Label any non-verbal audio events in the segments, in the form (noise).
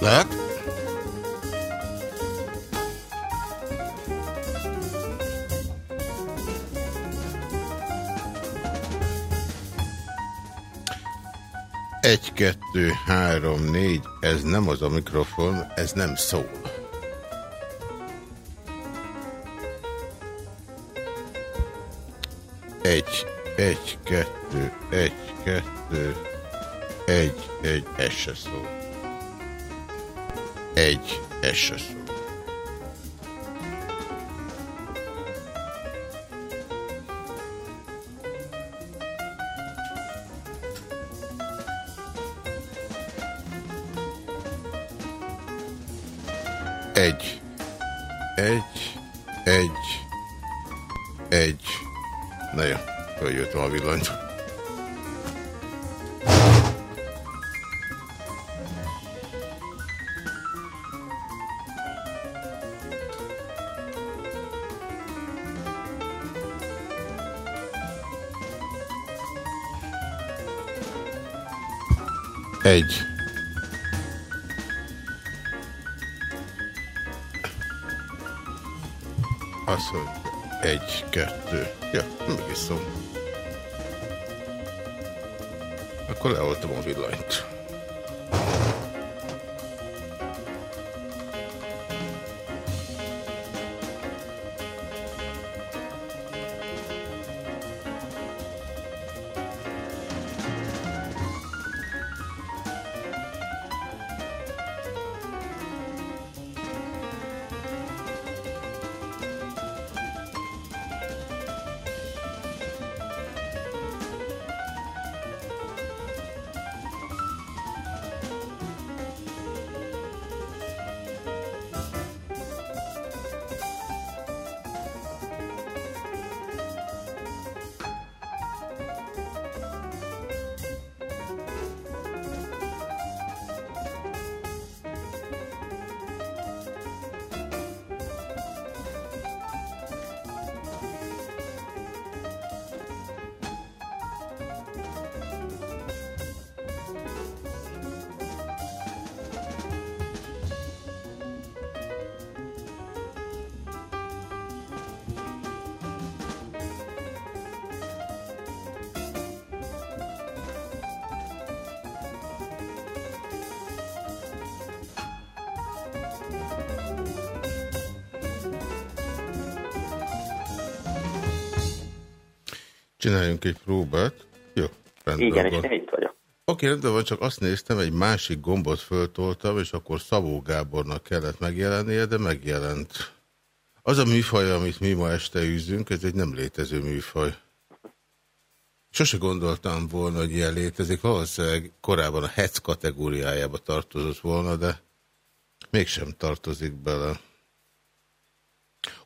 Lehet? Egy, kettő, három, négy, ez nem az a mikrofon, ez nem szól. Egy, egy, kettő, egy, kettő, egy, egy, ez se szól. Egy, ez Csináljunk egy próbát. Jó, rendben Igen, és van. én itt vagyok. Oké, rendben van, csak azt néztem, egy másik gombot föltoltam, és akkor Szabó Gábornak kellett megjelennie, de megjelent. Az a műfaj, amit mi ma este űzünk, ez egy nem létező műfaj. Sose gondoltam volna, hogy ilyen létezik. Valószínűleg korábban a HEC kategóriájába tartozott volna, de mégsem tartozik bele.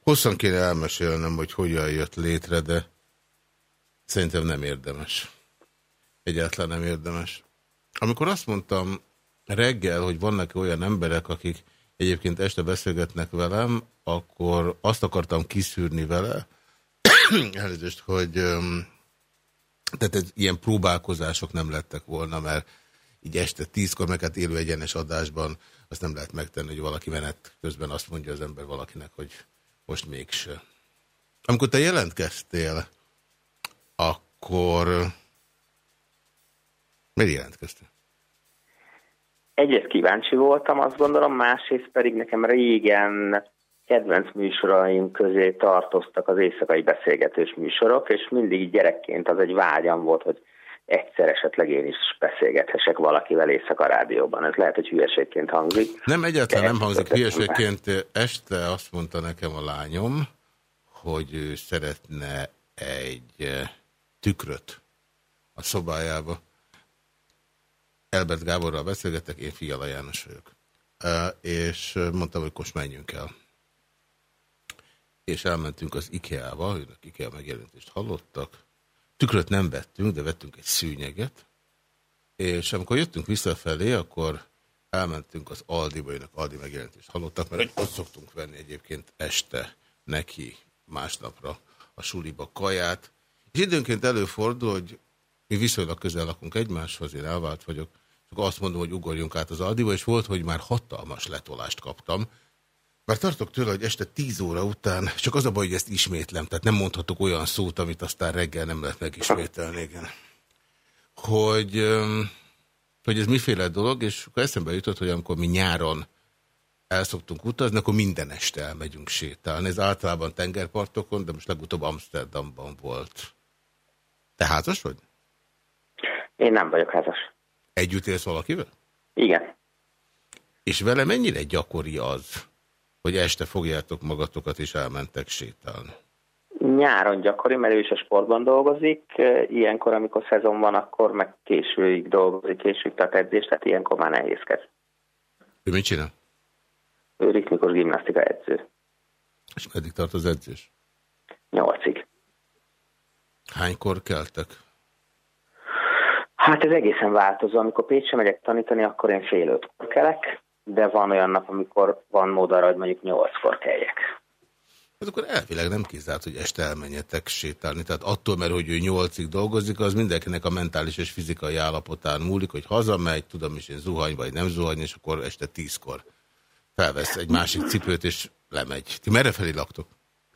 Hosszan kéne elmesélnem, hogy hogyan jött létre, de szerintem nem érdemes. Egyáltalán nem érdemes. Amikor azt mondtam reggel, hogy vannak olyan emberek, akik egyébként este beszélgetnek velem, akkor azt akartam kiszűrni vele, (coughs) elnézést, hogy tehát ez, ilyen próbálkozások nem lettek volna, mert így este tízkor, meg hát élő egyenes adásban azt nem lehet megtenni, hogy valaki menet közben azt mondja az ember valakinek, hogy most mégse. Amikor te jelentkeztél, akkor miért jelentkeztél? Egyrészt kíváncsi voltam, azt gondolom, másrészt pedig nekem régen kedvenc műsoraim közé tartoztak az éjszakai beszélgetős műsorok, és mindig gyerekként az egy vágyam volt, hogy egyszer esetleg én is beszélgethessek valakivel éjszaka rádióban. Ez lehet, hogy hülyeségként hangzik. Nem, egyáltalán nem hangzik hülyeségként. Este azt mondta nekem a lányom, hogy ő szeretne egy tükröt a szobájába. Elbert Gáborral beszélgetek, én Fiala János vagyok. És mondtam, hogy most menjünk el. És elmentünk az IKEA-ba, őnek IKEA megjelentést hallottak. Tükröt nem vettünk, de vettünk egy szűnyeget. És amikor jöttünk visszafelé, akkor elmentünk az Aldiba, önök Aldi megjelentést hallottak, mert ott szoktunk venni egyébként este neki másnapra a suliba kaját. És időnként előfordul, hogy mi viszonylag közel lakunk egymáshoz, én elvált vagyok, akkor azt mondom, hogy ugorjunk át az Aldiba, és volt, hogy már hatalmas letolást kaptam. Már tartok tőle, hogy este 10 óra után, csak az a baj, hogy ezt ismétlem, tehát nem mondhatok olyan szót, amit aztán reggel nem lehet megismételni, igen. Hogy, hogy ez miféle dolog, és akkor eszembe jutott, hogy amikor mi nyáron el szoktunk utazni, akkor minden este elmegyünk sétálni. Ez általában tengerpartokon, de most legutóbb Amsterdamban volt. Te házas vagy? Én nem vagyok házas. Együtt élsz valakivel? Igen. És vele mennyire gyakori az, hogy este fogjátok magatokat és elmentek sétálni? Nyáron gyakori, mert ő is a sportban dolgozik. Ilyenkor, amikor szezon van, akkor meg későig dolgozik, későig tart edzést, tehát ilyenkor már nehézkez. Ő mit csinál? Ő ritmikus gimnasztika edző. És meddig tart az edzés? Nyolcig. Hánykor keltek? Hát ez egészen változó. Amikor Pécsre megyek tanítani, akkor én fél ötkor kelek, de van olyan nap, amikor van mód arra, hogy mondjuk nyolckor keljek. Hát akkor elvileg nem kizárt, hogy este elmenjetek sétálni. Tehát attól, mert hogy ő nyolcig dolgozik, az mindenkinek a mentális és fizikai állapotán múlik, hogy hazamegy, tudom is én zuhany vagy nem zuhany, és akkor este tízkor felvesz egy másik cipőt, és lemegy. Ti merre felé laktok?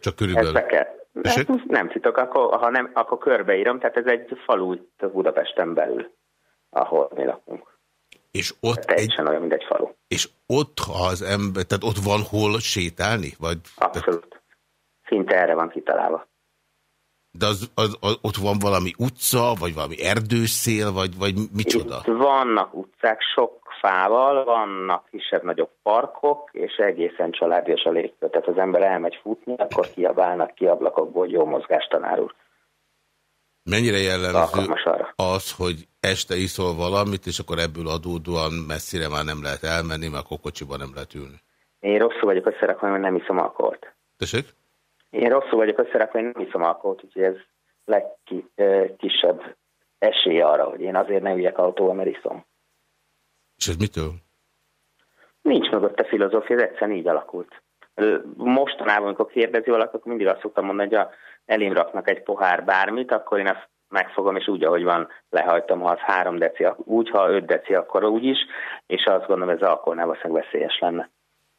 Csak körülbelül. Kell. Hát, nem titok, akkor, ha nem, akkor körbeírom, tehát ez egy falu itt Budapesten belül, ahol mi lakunk. És ott Teljesen egy, olyan, mint egy falu. És ott, ha az ember, tehát ott van hol sétálni? Vagy, Abszolút. Szinte erre van kitalálva. De az, az, az, ott van valami utca, vagy valami erdőszél, vagy, vagy micsoda? Itt vannak utcák, sok fával, vannak kisebb-nagyobb parkok, és egészen családias a légkör. Tehát az ember elmegy futni, akkor kiabálnak ki ablakokból, hogy jó mozgás, tanár úr. Mennyire jellemző az, hogy este iszol valamit, és akkor ebből adódóan messzire már nem lehet elmenni, mert akkor kocsiban nem lehet ülni? Én rosszul vagyok összerakva, mert nem iszom alkoholt. Tessék? Én rosszul vagyok összerakva, hogy nem iszom alkoholt, úgyhogy ez legkisebb esély arra, hogy én azért nem üljek autóval, mert iszom. És ez mitől? Nincs mögötte filozófia, ez egyszerűen így alakult. Mostanában, amikor kérdezi valaki, akkor mindig azt szoktam mondani, hogy a elém raknak egy pohár bármit, akkor én azt megfogom, és úgy, ahogy van, lehajtom, ha az három deci, úgy, ha öt deci, akkor úgy is, és azt gondolom, ez alkoholnál valószínűleg veszélyes lenne.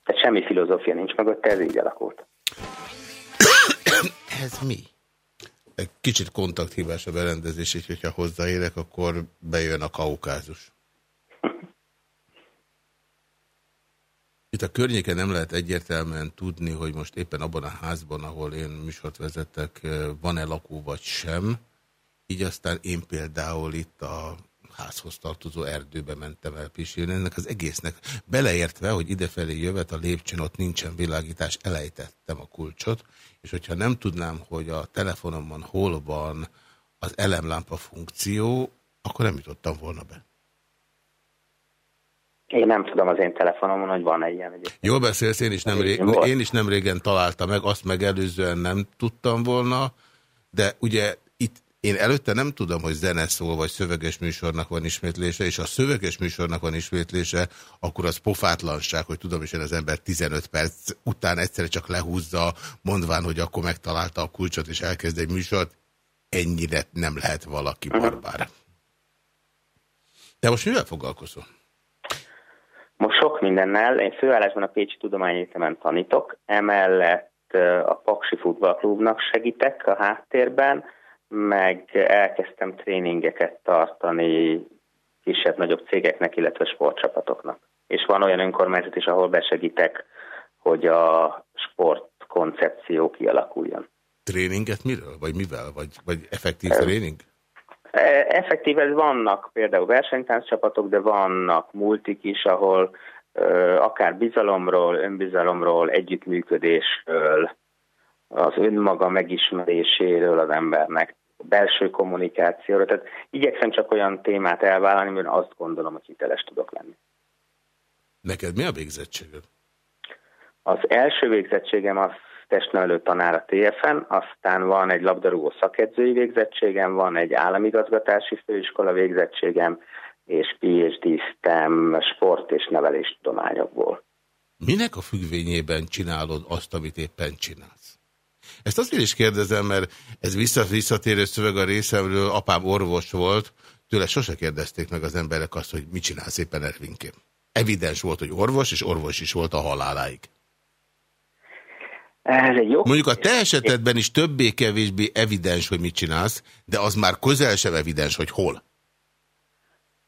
Tehát semmi filozófia nincs mögötte, ez így alakult. (coughs) ez mi? Egy kicsit kontakthívás a berendezés, és hogyha hozzáérek, akkor bejön a kaukázus. Itt a környéken nem lehet egyértelműen tudni, hogy most éppen abban a házban, ahol én műsort vezetek, van-e lakó vagy sem. Így aztán én például itt a házhoz tartozó erdőbe mentem el pisilni. Ennek az egésznek beleértve, hogy idefelé jövet a lépcsőn, ott nincsen világítás, elejtettem a kulcsot, és hogyha nem tudnám, hogy a telefonomban hol van az elemlámpa funkció, akkor nem jutottam volna be. Én nem tudom az én telefonomon, hogy van-e ilyen. Egyébként. Jól beszélsz, én is, nem régen, én is nem régen találtam meg, azt megelőzően nem tudtam volna, de ugye itt én előtte nem tudom, hogy zene szól, vagy szöveges műsornak van ismétlése, és ha szöveges műsornak van ismétlése, akkor az pofátlanság, hogy tudom is, hogy az ember 15 perc után egyszerre csak lehúzza, mondván, hogy akkor megtalálta a kulcsot, és elkezd egy műsort. Ennyire nem lehet valaki barbár. De most mivel foglalkozol? Most sok mindennel. Én főállásban a Pécsi Tudományegyetemen tanítok, emellett a Paksi Futballklubnak segítek a háttérben, meg elkezdtem tréningeket tartani kisebb-nagyobb cégeknek, illetve sportcsapatoknak. És van olyan önkormányzat is, ahol besegítek, hogy a sportkoncepció kialakuljon. Tréninget miről? Vagy mivel? Vagy, vagy effektív tréning? E, effektíve vannak például versenytánccsapatok, de vannak multik is, ahol akár bizalomról, önbizalomról, együttműködésről, az önmaga megismeréséről az embernek, belső kommunikációról. Tehát igyekszem csak olyan témát elvállalni, mert azt gondolom, hogy hiteles tudok lenni. Neked mi a végzettséged? Az első végzettségem az testnevelő tanár a TFN, aztán van egy labdarúgó szakedzői végzettségem, van egy államigazgatási főiskola végzettségem, és PhD STEM sport és neveléstudományokból. Minek a függvényében csinálod azt, amit éppen csinálsz? Ezt azért is kérdezem, mert ez visszatérő szöveg a részemről, apám orvos volt, Tőle sose kérdezték meg az emberek azt, hogy mit csinál szépen Ervinkém. Evidens volt, hogy orvos, és orvos is volt a haláláig. Ez egy jó. Mondjuk a te esetedben is többé-kevésbé evidens, hogy mit csinálsz, de az már közel sem evidens, hogy hol.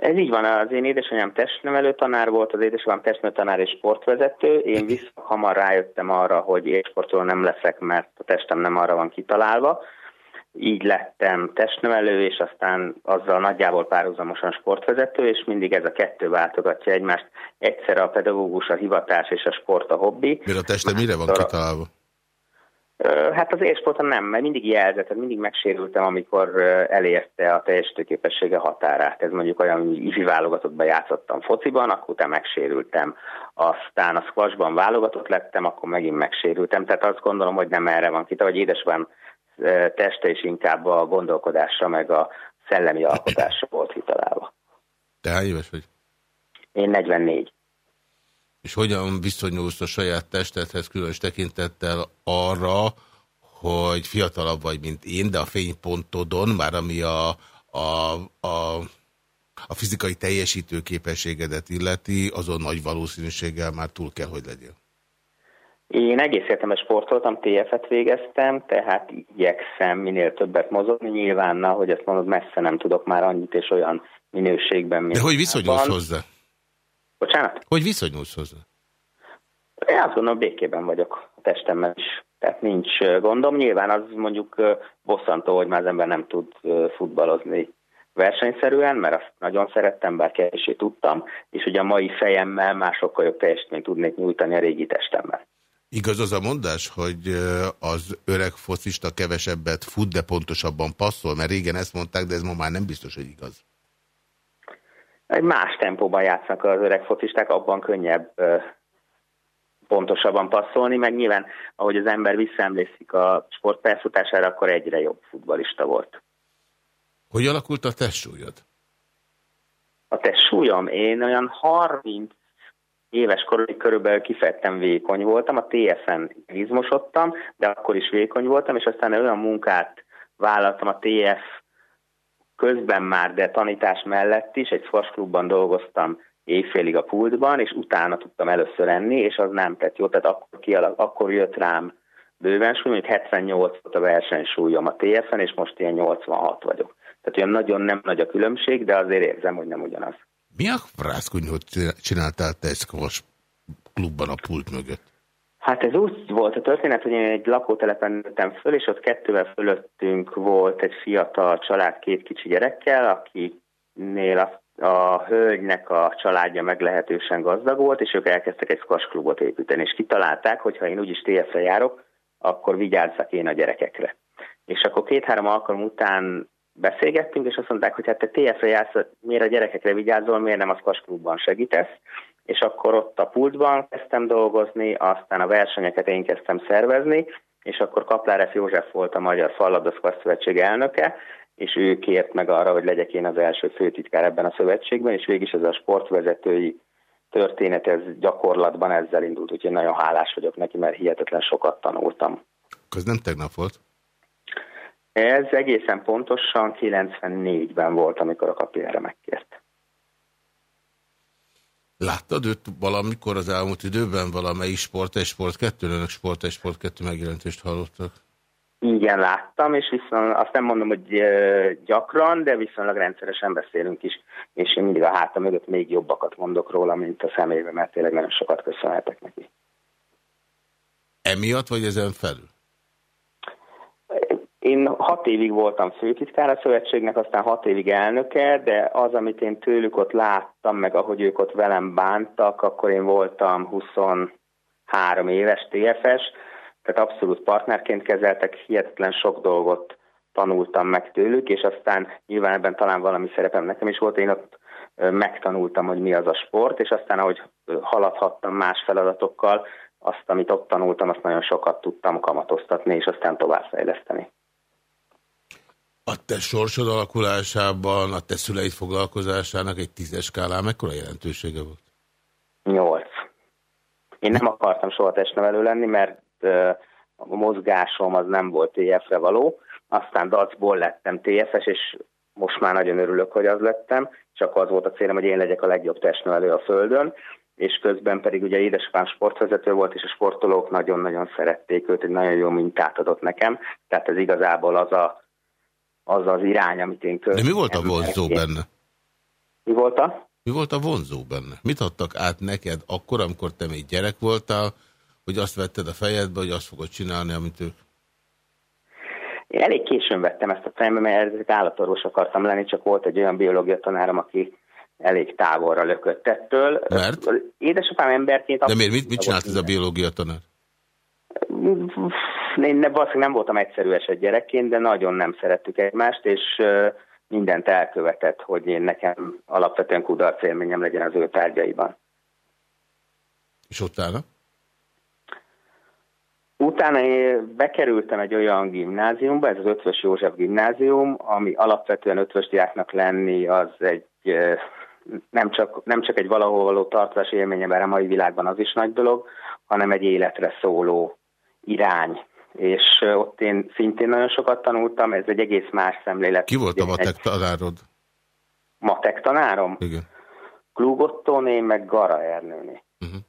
Ez így van, az én édesanyám testnevelő tanár volt, az édesanyám testnevelő tanár és sportvezető. Én vissza hamar rájöttem arra, hogy élsportoló nem leszek, mert a testem nem arra van kitalálva. Így lettem testnevelő, és aztán azzal nagyjából párhuzamosan sportvezető, és mindig ez a kettő váltogatja egymást. Egyszer a pedagógus, a hivatás és a sport a hobbi. Mert a testem mire van kitalálva? Hát az élsporton nem, mert mindig jelzett, tehát mindig megsérültem, amikor elérte a teljesítőképessége határát. Ez mondjuk olyan, hogy ifi válogatottban játszottam fociban, akkor utána megsérültem. Aztán a squashban válogatott lettem, akkor megint megsérültem. Tehát azt gondolom, hogy nem erre van kita, vagy édesben teste is inkább a gondolkodásra, meg a szellemi alkotásra volt kitalálva. Te hány éves vagy? Én 44. És hogyan viszonyulsz a saját testedhez különös tekintettel arra, hogy fiatalabb vagy, mint én, de a fénypontodon, már ami a, a, a, a fizikai teljesítő képességedet illeti, azon nagy valószínűséggel már túl kell, hogy legyél. Én egész értemes sportoltam, TF-et végeztem, tehát igyekszem minél többet mozogni. Nyilván, hogy ezt mondod, messze nem tudok már annyit és olyan minőségben, mint De hogy viszonyulsz hozzá? Bocsánat? Hogy viszonyulsz hozzá? Én azt gondolom, békében vagyok a testemmel is. Tehát nincs gondom. Nyilván az mondjuk bosszantó, hogy már az ember nem tud futballozni versenyszerűen, mert azt nagyon szerettem, bár kevésé tudtam, és ugye a mai fejemmel már sokkal jobb teljesítményt tudnék nyújtani a régi testemmel. Igaz az a mondás, hogy az öreg focista kevesebbet fut, de pontosabban passzol, mert régen ezt mondták, de ez ma már nem biztos, hogy igaz egy más tempóban játszanak az öreg focisták, abban könnyebb pontosabban passzolni, meg nyilván, ahogy az ember visszaemlékszik a sport akkor egyre jobb futbalista volt. Hogy alakult a testsúlyod? A testsúlyom? Én olyan 30 éves korig körülbelül kifettem vékony voltam, a TFN izmosodtam, de akkor is vékony voltam, és aztán olyan munkát vállaltam a TF közben már, de tanítás mellett is egy squash klubban dolgoztam éjfélig a pultban, és utána tudtam először enni, és az nem tett jó, tehát akkor, kialak, akkor jött rám bőven súly, hogy 78 volt a versenysúlyom a TFN, és most ilyen 86 vagyok. Tehát olyan nagyon nem nagy a különbség, de azért érzem, hogy nem ugyanaz. Mi a frászkunyhót csináltál te egy klubban a pult mögött? Hát ez úgy volt a történet, hogy én egy lakótelepen nőttem föl, és ott kettővel fölöttünk volt egy fiatal család két kicsi gyerekkel, akinél a, a hölgynek a családja meglehetősen gazdag volt, és ők elkezdtek egy squash építeni, és kitalálták, hogy ha én úgyis TF-re járok, akkor vigyázzak én a gyerekekre. És akkor két-három alkalom után beszélgettünk, és azt mondták, hogy hát te TF-re jársz, miért a gyerekekre vigyázol, miért nem a squash segítesz, és akkor ott a pultban kezdtem dolgozni, aztán a versenyeket én kezdtem szervezni, és akkor Kapláreff József volt a Magyar Falladaszkvasz Szövetség elnöke, és ő kért meg arra, hogy legyek én az első főtitkár ebben a szövetségben, és végig ez a sportvezetői történet, ez gyakorlatban ezzel indult, úgyhogy nagyon hálás vagyok neki, mert hihetetlen sokat tanultam. Ez nem tegnap volt? Ez egészen pontosan 94-ben volt, amikor a kapi erre megkért. Láttad őt valamikor az elmúlt időben valamelyik Sport és Sport 2 önök Sport és Sport 2 megjelentést hallottak? Igen, láttam, és viszont azt nem mondom, hogy gyakran, de viszonylag rendszeresen beszélünk is, és én mindig a háta mögött még jobbakat mondok róla, mint a szemébe, mert tényleg nagyon sokat köszönhetek neki. Emiatt, vagy ezen felül? Én hat évig voltam főtitkár a szövetségnek, aztán hat évig elnöke, de az, amit én tőlük ott láttam, meg ahogy ők ott velem bántak, akkor én voltam 23 éves TFS, tehát abszolút partnerként kezeltek, hihetetlen sok dolgot tanultam meg tőlük, és aztán nyilván ebben talán valami szerepem nekem is volt, én ott megtanultam, hogy mi az a sport, és aztán ahogy haladhattam más feladatokkal, azt, amit ott tanultam, azt nagyon sokat tudtam kamatoztatni, és aztán továbbfejleszteni. A te sorsod alakulásában, a te szüleid foglalkozásának egy tízes skálán mekkora jelentősége volt? Nyolc. Én nem akartam soha testnevelő lenni, mert a mozgásom az nem volt TF-re való, aztán dacból lettem TFS, és most már nagyon örülök, hogy az lettem, csak az volt a célom, hogy én legyek a legjobb testnevelő a Földön, és közben pedig ugye édesapám sportvezető volt, és a sportolók nagyon-nagyon szerették őt, egy nagyon jó mintát adott nekem, tehát ez igazából az a, az, az irány, amit én közben... De mi volt a vonzó benne? Mi volt a? Mi volt a vonzó benne? Mit adtak át neked akkor, amikor te még gyerek voltál, hogy azt vetted a fejedbe, hogy azt fogod csinálni, amit ők? Én elég későn vettem ezt a fejembe, mert állatorvos akartam lenni, csak volt egy olyan biológia tanárom, aki elég távolra lökött ettől. Mert? Édesapám emberként... De miért? Mit, mit csinált ez a biológia tanár? Én ne, valószínűleg nem voltam egyszerű eset gyerekként, de nagyon nem szerettük egymást, és mindent elkövetett, hogy én nekem alapvetően kudarc élményem legyen az ő tárgyaiban. És utána? Utána én bekerültem egy olyan gimnáziumba, ez az Ötvös József gimnázium, ami alapvetően ötvös diáknak lenni az egy nem csak, nem csak egy valahol való tartási élménye, mert a mai világban az is nagy dolog, hanem egy életre szóló irány. És ott én szintén nagyon sokat tanultam, ez egy egész más szemlélet. Ki volt a matek tanárod? Matek tanárom? Igen. Klugottóné, meg Gara Ernőné. Uh -huh.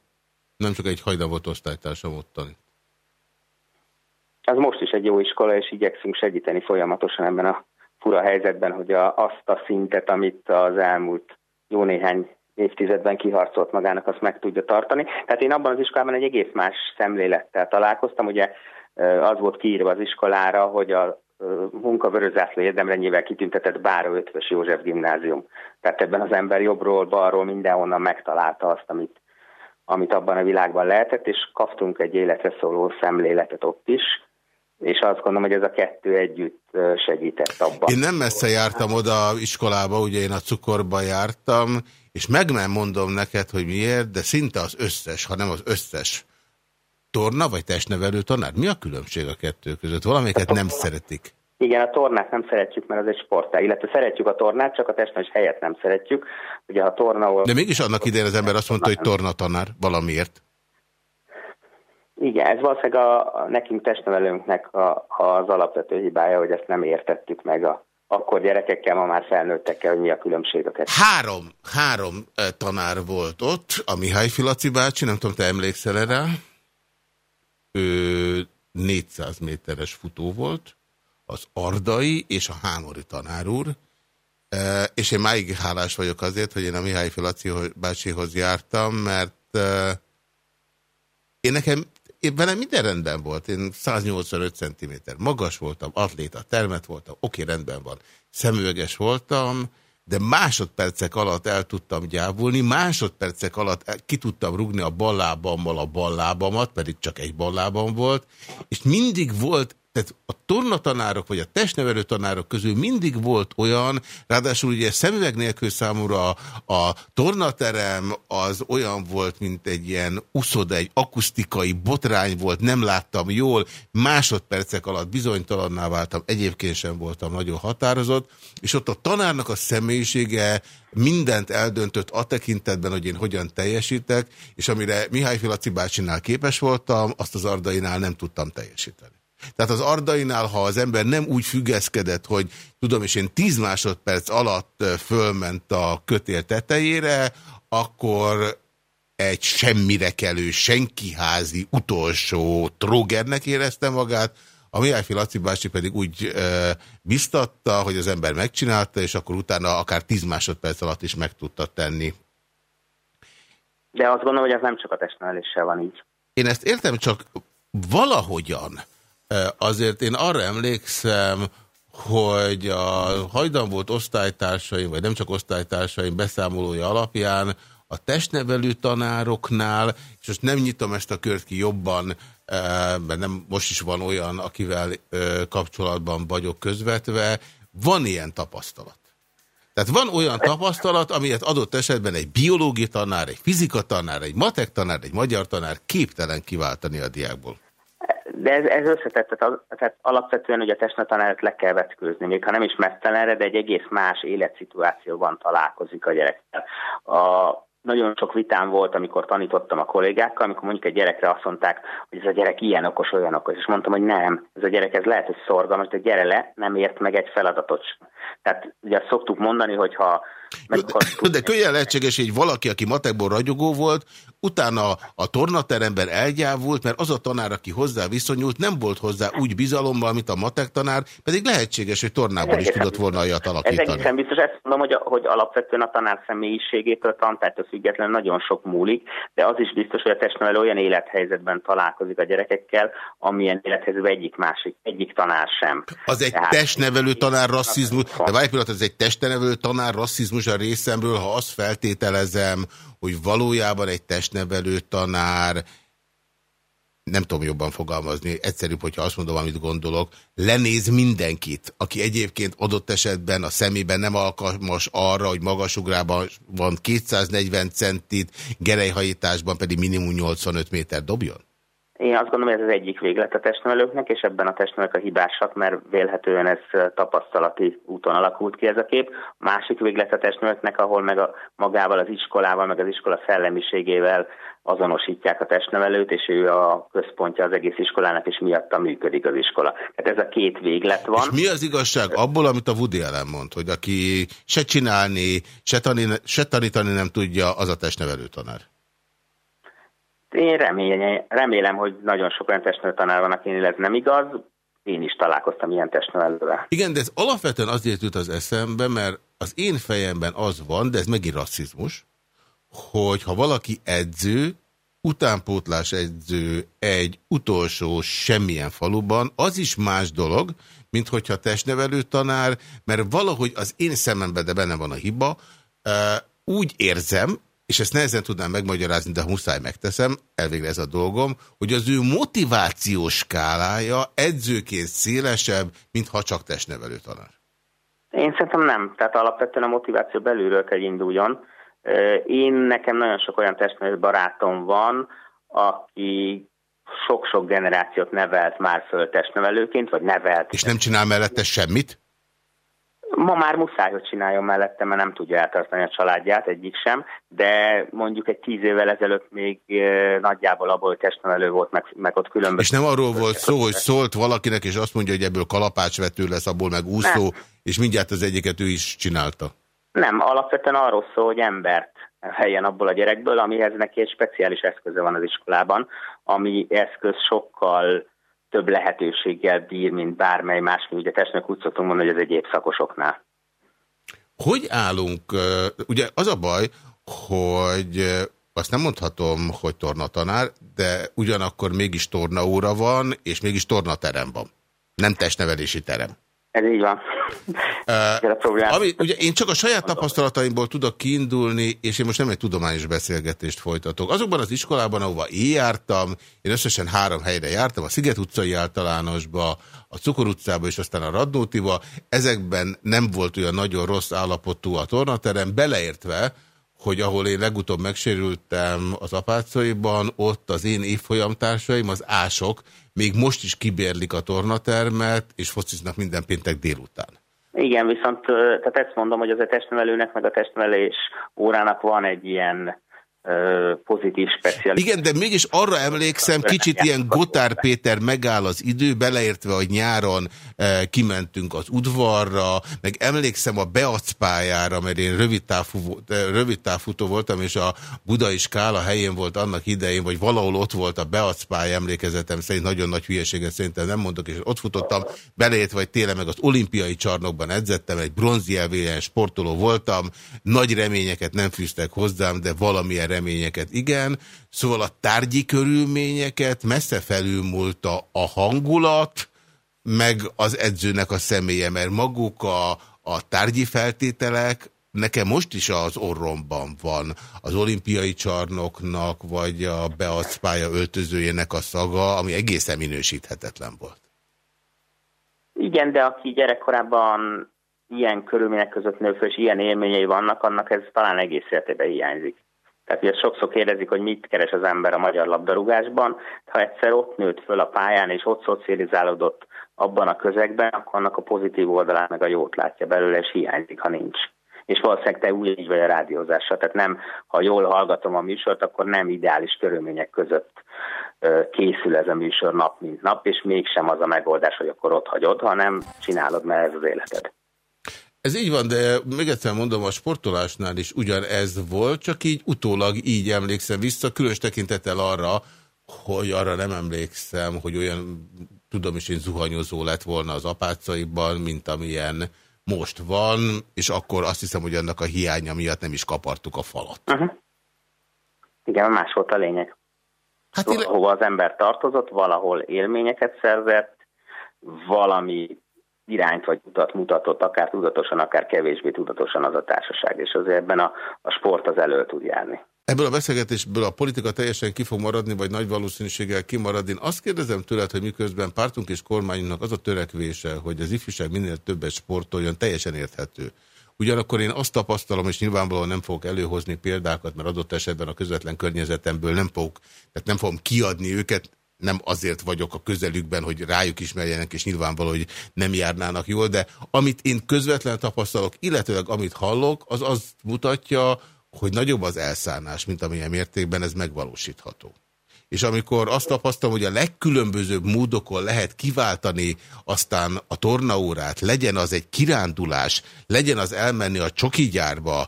Nem csak egy hajda volt osztálytársam ottani. Az most is egy jó iskola, és igyekszünk segíteni folyamatosan ebben a fura helyzetben, hogy a, azt a szintet, amit az elmúlt jó néhány évtizedben kiharcolt magának, azt meg tudja tartani. Tehát én abban az iskolában egy egész más szemlélettel találkoztam. Ugye az volt kiírva az iskolára, hogy a munkavörözászló érdemrendjével kitüntetett Bára Ötvös József gimnázium. Tehát ebben az ember jobbról, balról mindenhonnan megtalálta azt, amit, amit abban a világban lehetett, és kaptunk egy életre szóló szemléletet ott is, és azt gondolom, hogy ez a kettő együtt segített abban. Én nem messze jártam oda iskolába, ugye én a cukorba jártam, és meg nem mondom neked, hogy miért, de szinte az összes, ha nem az összes torna vagy testnevelő tanár. Mi a különbség a kettő között? Valamelyiket nem szeretik. Igen, a tornát nem szeretjük, mert az egy sportág, illetve szeretjük a tornát, csak a testnevelés helyet nem szeretjük. Ugye a torna... De mégis annak idején az ember azt mondta, hogy tornatanár valamiért. Igen, ez valószínűleg a, a nekünk testnevelőnknek a, az alapvető hibája, hogy ezt nem értettük meg a, akkor gyerekekkel, ma már felnőttekkel, hogy mi a különbség a. Három, három eh, tanár volt ott, a Mihály Filaci bácsi, nem tudom, te emlékszel erre? Ő 400 méteres futó volt, az Ardai és a Hámori tanár úr, eh, és én máig hálás vagyok azért, hogy én a Mihály Filaci bácsihoz jártam, mert eh, én nekem én velem minden rendben volt. Én 185 cm magas voltam, atléta, termet voltam, oké, rendben van. Szemüveges voltam, de másodpercek alatt el tudtam gyávulni, másodpercek alatt ki tudtam rugni a ballábammal a ballábamat, pedig csak egy ballábam volt, és mindig volt tehát a tornatanárok vagy a testnevelő tanárok közül mindig volt olyan, ráadásul ugye szemüveg nélkül számúra a tornaterem az olyan volt, mint egy ilyen uszoda, egy akusztikai botrány volt, nem láttam jól, másodpercek alatt bizonytalanná váltam, egyébként sem voltam nagyon határozott, és ott a tanárnak a személyisége mindent eldöntött a tekintetben, hogy én hogyan teljesítek, és amire Mihály Filaci bácsinál képes voltam, azt az ardainál nem tudtam teljesíteni. Tehát az ardainál, ha az ember nem úgy függeszkedett, hogy tudom, és én 10 másodperc alatt fölment a kötél tetejére, akkor egy semmire kelő, senkiházi utolsó trógernek érezte magát, a Mihály Laci bácsi pedig úgy e, biztatta, hogy az ember megcsinálta, és akkor utána akár 10 másodperc alatt is meg tudta tenni. De azt gondolom, hogy ez nem csak a testneveléssel van így. Én ezt értem, csak valahogyan Azért én arra emlékszem, hogy a hajdan volt osztálytársaim, vagy nem csak osztálytársaim beszámolója alapján a testnevelő tanároknál, és most nem nyitom ezt a kört ki jobban, mert nem, most is van olyan, akivel kapcsolatban vagyok közvetve, van ilyen tapasztalat. Tehát van olyan tapasztalat, amilyet adott esetben egy biológia tanár, egy fizika tanár, egy matek tanár, egy magyar tanár képtelen kiváltani a diákból. De ez, ez összetett, tehát, tehát alapvetően ugye a testnetanárat le kell vetkőzni, még ha nem is mesztelenre, de egy egész más életszituációban találkozik a gyerekkel. A, nagyon sok vitám volt, amikor tanítottam a kollégákkal, amikor mondjuk egy gyerekre azt mondták, hogy ez a gyerek ilyen okos, olyan okos, és mondtam, hogy nem, ez a gyerek ez lehet, hogy szorgalmas, de gyere le, nem ért meg egy feladatot. Tehát ugye azt szoktuk mondani, hogy ha de, de könnyen lehetséges, hogy valaki, aki matekból ragyogó volt, utána a tornateremben elgyávult, mert az a tanár, aki hozzá viszonyult, nem volt hozzá úgy bizalommal, mint a matek tanár, pedig lehetséges, hogy tornában is tudott volna olyat alakítani. Ez egészen biztos, ezt mondom, hogy, hogy alapvetően a tanár személyiségétől, tantártól függetlenül nagyon sok múlik, de az is biztos, hogy a testnevelő olyan élethelyzetben találkozik a gyerekekkel, amilyen élethelyzetben egyik másik, egyik tanár sem. Az egy Tehát, testnevelő tanár rasszizmus, de várj pillanat, ez egy testnevelő tanár rasszizmus a részemről, ha azt feltételezem, hogy valójában egy testnevelő tanár, nem tudom jobban fogalmazni, egyszerűbb, hogyha azt mondom, amit gondolok, lenéz mindenkit, aki egyébként adott esetben a szemében nem alkalmas arra, hogy magasugrában van 240 centit, gerejhajításban pedig minimum 85 méter dobjon? Én azt gondolom, hogy ez az egyik véglet a testnevelőknek, és ebben a testnevelők a hibásak, mert vélhetően ez tapasztalati úton alakult ki ez a kép. Másik véglet a testnevelőknek, ahol meg a, magával az iskolával, meg az iskola szellemiségével azonosítják a testnevelőt, és ő a központja az egész iskolának, és miatta működik az iskola. Tehát ez a két véglet van. És mi az igazság abból, amit a Woody Allen mond, hogy aki se csinálni, se, tanítani, se tanítani nem tudja, az a testnevelő tanár? Én remélem, remélem, hogy nagyon sok olyan testnevelő tanár van, akinél ez nem igaz. Én is találkoztam ilyen testnevelővel. Igen, de ez alapvetően azért jut az eszembe, mert az én fejemben az van, de ez megint rasszizmus, hogy ha valaki edző, utánpótlás edző egy utolsó semmilyen faluban, az is más dolog, mint hogyha testnevelő tanár, mert valahogy az én szememben, de benne van a hiba, úgy érzem, és ezt nehezen tudnám megmagyarázni, de ha muszáj megteszem, elvégre ez a dolgom, hogy az ő motivációs skálája edzőként szélesebb, mint ha csak testnevelő tanár. Én szerintem nem. Tehát alapvetően a motiváció belülről kell induljon. Én nekem nagyon sok olyan testnevelő barátom van, aki sok-sok generációt nevelt már föl testnevelőként, vagy nevelt. És nem csinál mellette semmit? Ma már muszáj, hogy csináljon mellette, mert nem tudja eltartani a családját, egyik sem, de mondjuk egy tíz évvel ezelőtt még nagyjából abból testnevelő volt, meg, meg ott különböző... És nem arról volt szó, hogy szólt valakinek, és azt mondja, hogy ebből kalapácsvető lesz, abból meg úszó, nem. és mindjárt az egyiket ő is csinálta. Nem, alapvetően arról szól, hogy embert helyen abból a gyerekből, amihez neki egy speciális eszköze van az iskolában, ami eszköz sokkal több lehetőséggel bír, mint bármely más, testnek úgy szoktunk mondani, hogy az egyéb szakosoknál. Hogy állunk? Ugye az a baj, hogy azt nem mondhatom, hogy tornatanár, de ugyanakkor mégis tornaóra van, és mégis tornaterem van. Nem testnevelési terem. Ez így van. Uh, ami, ugye én csak a saját tapasztalataimból tudok kiindulni, és én most nem egy tudományos beszélgetést folytatok. Azokban az iskolában, ahova én jártam, én összesen három helyre jártam, a Sziget utcai általánosba, a Cukor utcába és aztán a Radnótiba. Ezekben nem volt olyan nagyon rossz állapotú a tornaterem, beleértve, hogy ahol én legutóbb megsérültem az apácaiban, ott az én évfolyamtársaim, az ások, még most is kibérlik a tornatermet, és fociznak minden péntek délután. Igen, viszont tehát ezt mondom, hogy az a testnevelőnek, meg a testnevelés órának van egy ilyen pozitív speciális. Igen, de mégis arra emlékszem, kicsit ilyen Gotár Péter megáll az idő, beleértve, hogy nyáron e, kimentünk az udvarra, meg emlékszem a Beac pályára, mert én rövid távfutó voltam, és a Budai Skála helyén volt annak idején, vagy valahol ott volt a Beac emlékezetem szerint nagyon nagy hülyeséget szerintem nem mondok, és ott futottam, beleértve, vagy tényleg meg az olimpiai csarnokban edzettem, egy bronzi sportoló voltam, nagy reményeket nem fűztek hozzám, de valamilyen reményeket igen, szóval a tárgyi körülményeket messze felülmúlta a hangulat, meg az edzőnek a személye, mert maguk a, a tárgyi feltételek nekem most is az orromban van az olimpiai csarnoknak, vagy a beacpálya öltözőjének a szaga, ami egészen minősíthetetlen volt. Igen, de aki gyerekkorában ilyen körülmények között nő és ilyen élményei vannak, annak ez talán egész életében hiányzik. Tehát ugye sokszor kérdezik, hogy mit keres az ember a magyar labdarúgásban. Ha egyszer ott nőtt föl a pályán, és ott szocializálódott abban a közegben, akkor annak a pozitív oldalát meg a jót látja belőle, és hiányzik, ha nincs. És valószínűleg te úgy így vagy a rádiózással, tehát nem, ha jól hallgatom a műsort, akkor nem ideális körülmények között készül ez a műsor nap mint nap, és mégsem az a megoldás, hogy akkor ott hagyod, hanem csinálod, mert ez az életed. Ez így van, de még egyszer mondom, a sportolásnál is ugyanez volt, csak így utólag így emlékszem vissza, különös tekintettel arra, hogy arra nem emlékszem, hogy olyan, tudom is én zuhanyozó lett volna az apácaiban, mint amilyen most van, és akkor azt hiszem, hogy annak a hiánya miatt nem is kapartuk a falat. Uh -huh. Igen, más volt a lényeg. Hát. Hova az ember tartozott, valahol élményeket szerzett, valami irányt vagy utat mutatott, akár tudatosan, akár kevésbé tudatosan az a társaság, és azért ebben a, a sport az elő tud járni. Ebből a beszélgetésből a politika teljesen ki fog maradni, vagy nagy valószínűséggel kimaradni. Én azt kérdezem tőled, hogy miközben pártunk és kormányunknak az a törekvése, hogy az ifjúság minél többet sportoljon, teljesen érthető. Ugyanakkor én azt tapasztalom, és nyilvánvalóan nem fogok előhozni példákat, mert adott esetben a közvetlen környezetemből nem fogok, tehát nem fogom kiadni őket, nem azért vagyok a közelükben, hogy rájuk ismerjenek, és nyilvánvaló, hogy nem járnának jól, de amit én közvetlen tapasztalok, illetőleg amit hallok, az azt mutatja, hogy nagyobb az elszánás, mint amilyen mértékben ez megvalósítható és amikor azt tapasztalom, hogy a legkülönbözőbb módokon lehet kiváltani aztán a tornaórát, legyen az egy kirándulás, legyen az elmenni a csokigyárba,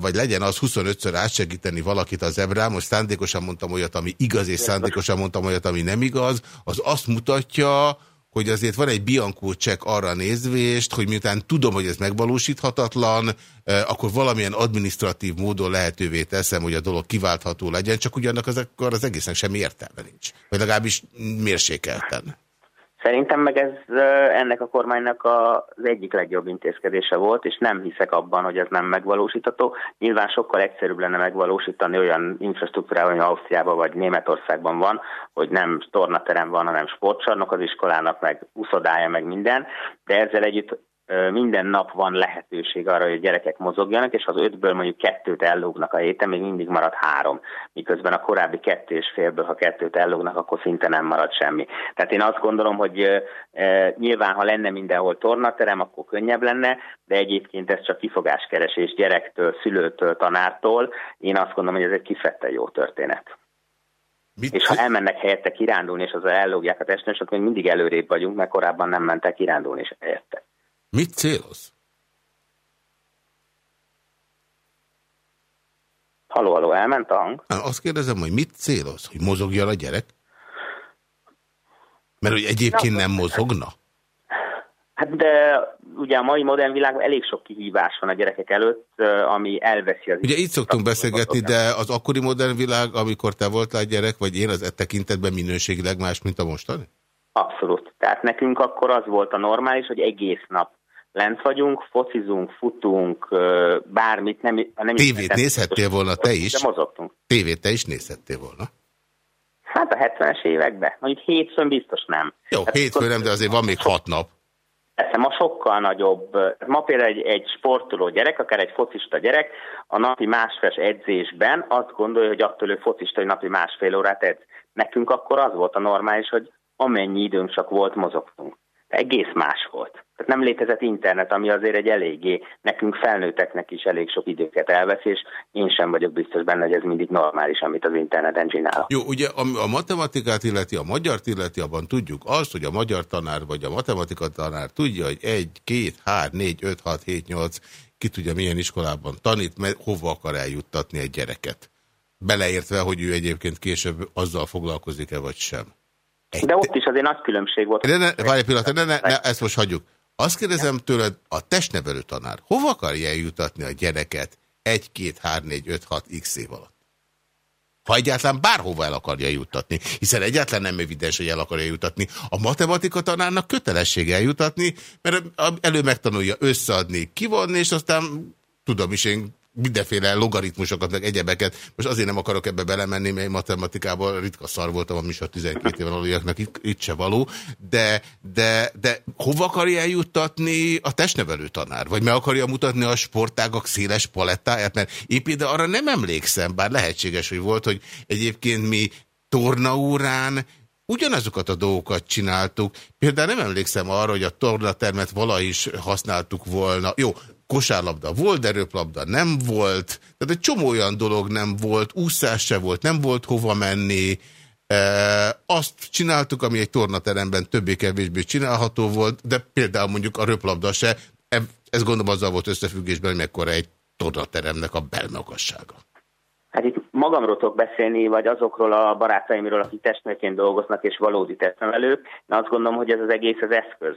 vagy legyen az 25-ször átsegíteni valakit az ebrán, most szándékosan mondtam olyat, ami igaz, és szándékosan mondtam olyat, ami nem igaz, az azt mutatja, hogy azért van egy Bianco check arra nézvést, hogy miután tudom, hogy ez megvalósíthatatlan, akkor valamilyen administratív módon lehetővé teszem, hogy a dolog kiváltható legyen, csak ugyanak az, akkor az egésznek semmi értelme nincs. Vagy legalábbis mérsékelten. Szerintem meg ez ennek a kormánynak az egyik legjobb intézkedése volt, és nem hiszek abban, hogy ez nem megvalósítható. Nyilván sokkal egyszerűbb lenne megvalósítani olyan infrastruktúrával, ami Ausztriában vagy Németországban van, hogy nem tornaterem van, hanem sportcsarnok az iskolának, meg uszodája, meg minden, de ezzel együtt minden nap van lehetőség arra, hogy a gyerekek mozogjanak, és az ötből mondjuk kettőt ellógnak a héten, még mindig marad három. Miközben a korábbi kettő és félből, ha kettőt ellógnak, akkor szinte nem marad semmi. Tehát én azt gondolom, hogy nyilván, ha lenne mindenhol tornaterem, akkor könnyebb lenne, de egyébként ez csak kifogáskeresés gyerektől, szülőtől, tanártól. Én azt gondolom, hogy ez egy kifette jó történet. Mit? És ha elmennek helyette kirándulni, és az ellógják a testen, és akkor mindig előrébb vagyunk, mert korábban nem mentek kirándulni, és helyette. Mit céloz? Haló, haló, elment a hang? Azt kérdezem, hogy mit céloz? Hogy mozogja a gyerek? Mert hogy egyébként nem mozogna? Hát de ugye a mai modern világban elég sok kihívás van a gyerekek előtt, ami elveszi az... Ugye itt szoktunk beszélgetni, de az akkori modern világ, amikor te voltál gyerek, vagy én az e tekintetben minőségileg más, mint a mostani? Abszolút. Tehát nekünk akkor az volt a normális, hogy egész nap lent vagyunk, focizunk, futunk, bármit. Nem, nem Tévét nézhettél volna te is? De mozogtunk. Tévét te is nézhettél volna? Hát a 70-es években. Mondjuk hétfőn biztos nem. Jó, hát hétfőn nem, de azért van még hat nap. Eszem a sokkal nagyobb, ma például egy, egy sportoló gyerek, akár egy focista gyerek, a napi másfél edzésben azt gondolja, hogy attól ő focista, hogy napi másfél órát edz. Nekünk akkor az volt a normális, hogy amennyi időnk csak volt, mozogtunk. Egész más volt. Tehát nem létezett internet, ami azért egy eléggé, nekünk felnőtteknek is elég sok időket elvesz, és én sem vagyok biztos benne, hogy ez mindig normális, amit az interneten csinál. Jó, ugye a, a matematikát illeti, a magyar illeti, abban tudjuk azt, hogy a magyar tanár vagy a matematika tanár tudja, hogy egy, két, hár, négy, öt, hat, hét, nyolc, ki tudja milyen iskolában tanít, mert hova akar eljuttatni egy gyereket. Beleértve, hogy ő egyébként később azzal foglalkozik-e vagy sem. Egy De ott is azért nagy különbség volt. Ne, ne, várj egy pillanat, ne, ne, ne, ezt most hagyjuk. Azt kérdezem tőled, a testnevelő tanár hova akarja eljutatni a gyereket 1, 2, 3, 4, 5, 6 x év alatt? Ha egyáltalán bárhova el akarja jutatni, hiszen egyáltalán nem evidens, hogy el akarja jutatni. A matematika tanárnak kötelessége eljutatni, mert elő megtanulja összeadni, kivonni, és aztán tudom is én mindenféle logaritmusokat, meg egyebeket. Most azért nem akarok ebbe belemenni, mert matematikában ritka szar voltam, a 12 éven aluljaknak itt, itt se való, de, de, de hova akarja eljuttatni a testnevelő tanár? Vagy meg akarja mutatni a sportágak széles palettáját? Mert épp ide arra nem emlékszem, bár lehetséges, hogy volt, hogy egyébként mi tornaórán ugyanazokat a dolgokat csináltuk. Például nem emlékszem arra, hogy a tornatermet vala is használtuk volna. Jó, kosárlabda volt, de röplabda nem volt, tehát egy csomó olyan dolog nem volt, úszás se volt, nem volt hova menni, e, azt csináltuk, ami egy tornateremben többé-kevésbé csinálható volt, de például mondjuk a röplabda se, e, ez gondolom azzal volt összefüggésben, hogy mekkora egy tornateremnek a belmagassága. Hát itt magamról tudok beszélni, vagy azokról a barátaimról, akik testnőként dolgoznak, és valódi testnevelők, de azt gondolom, hogy ez az egész az eszköz.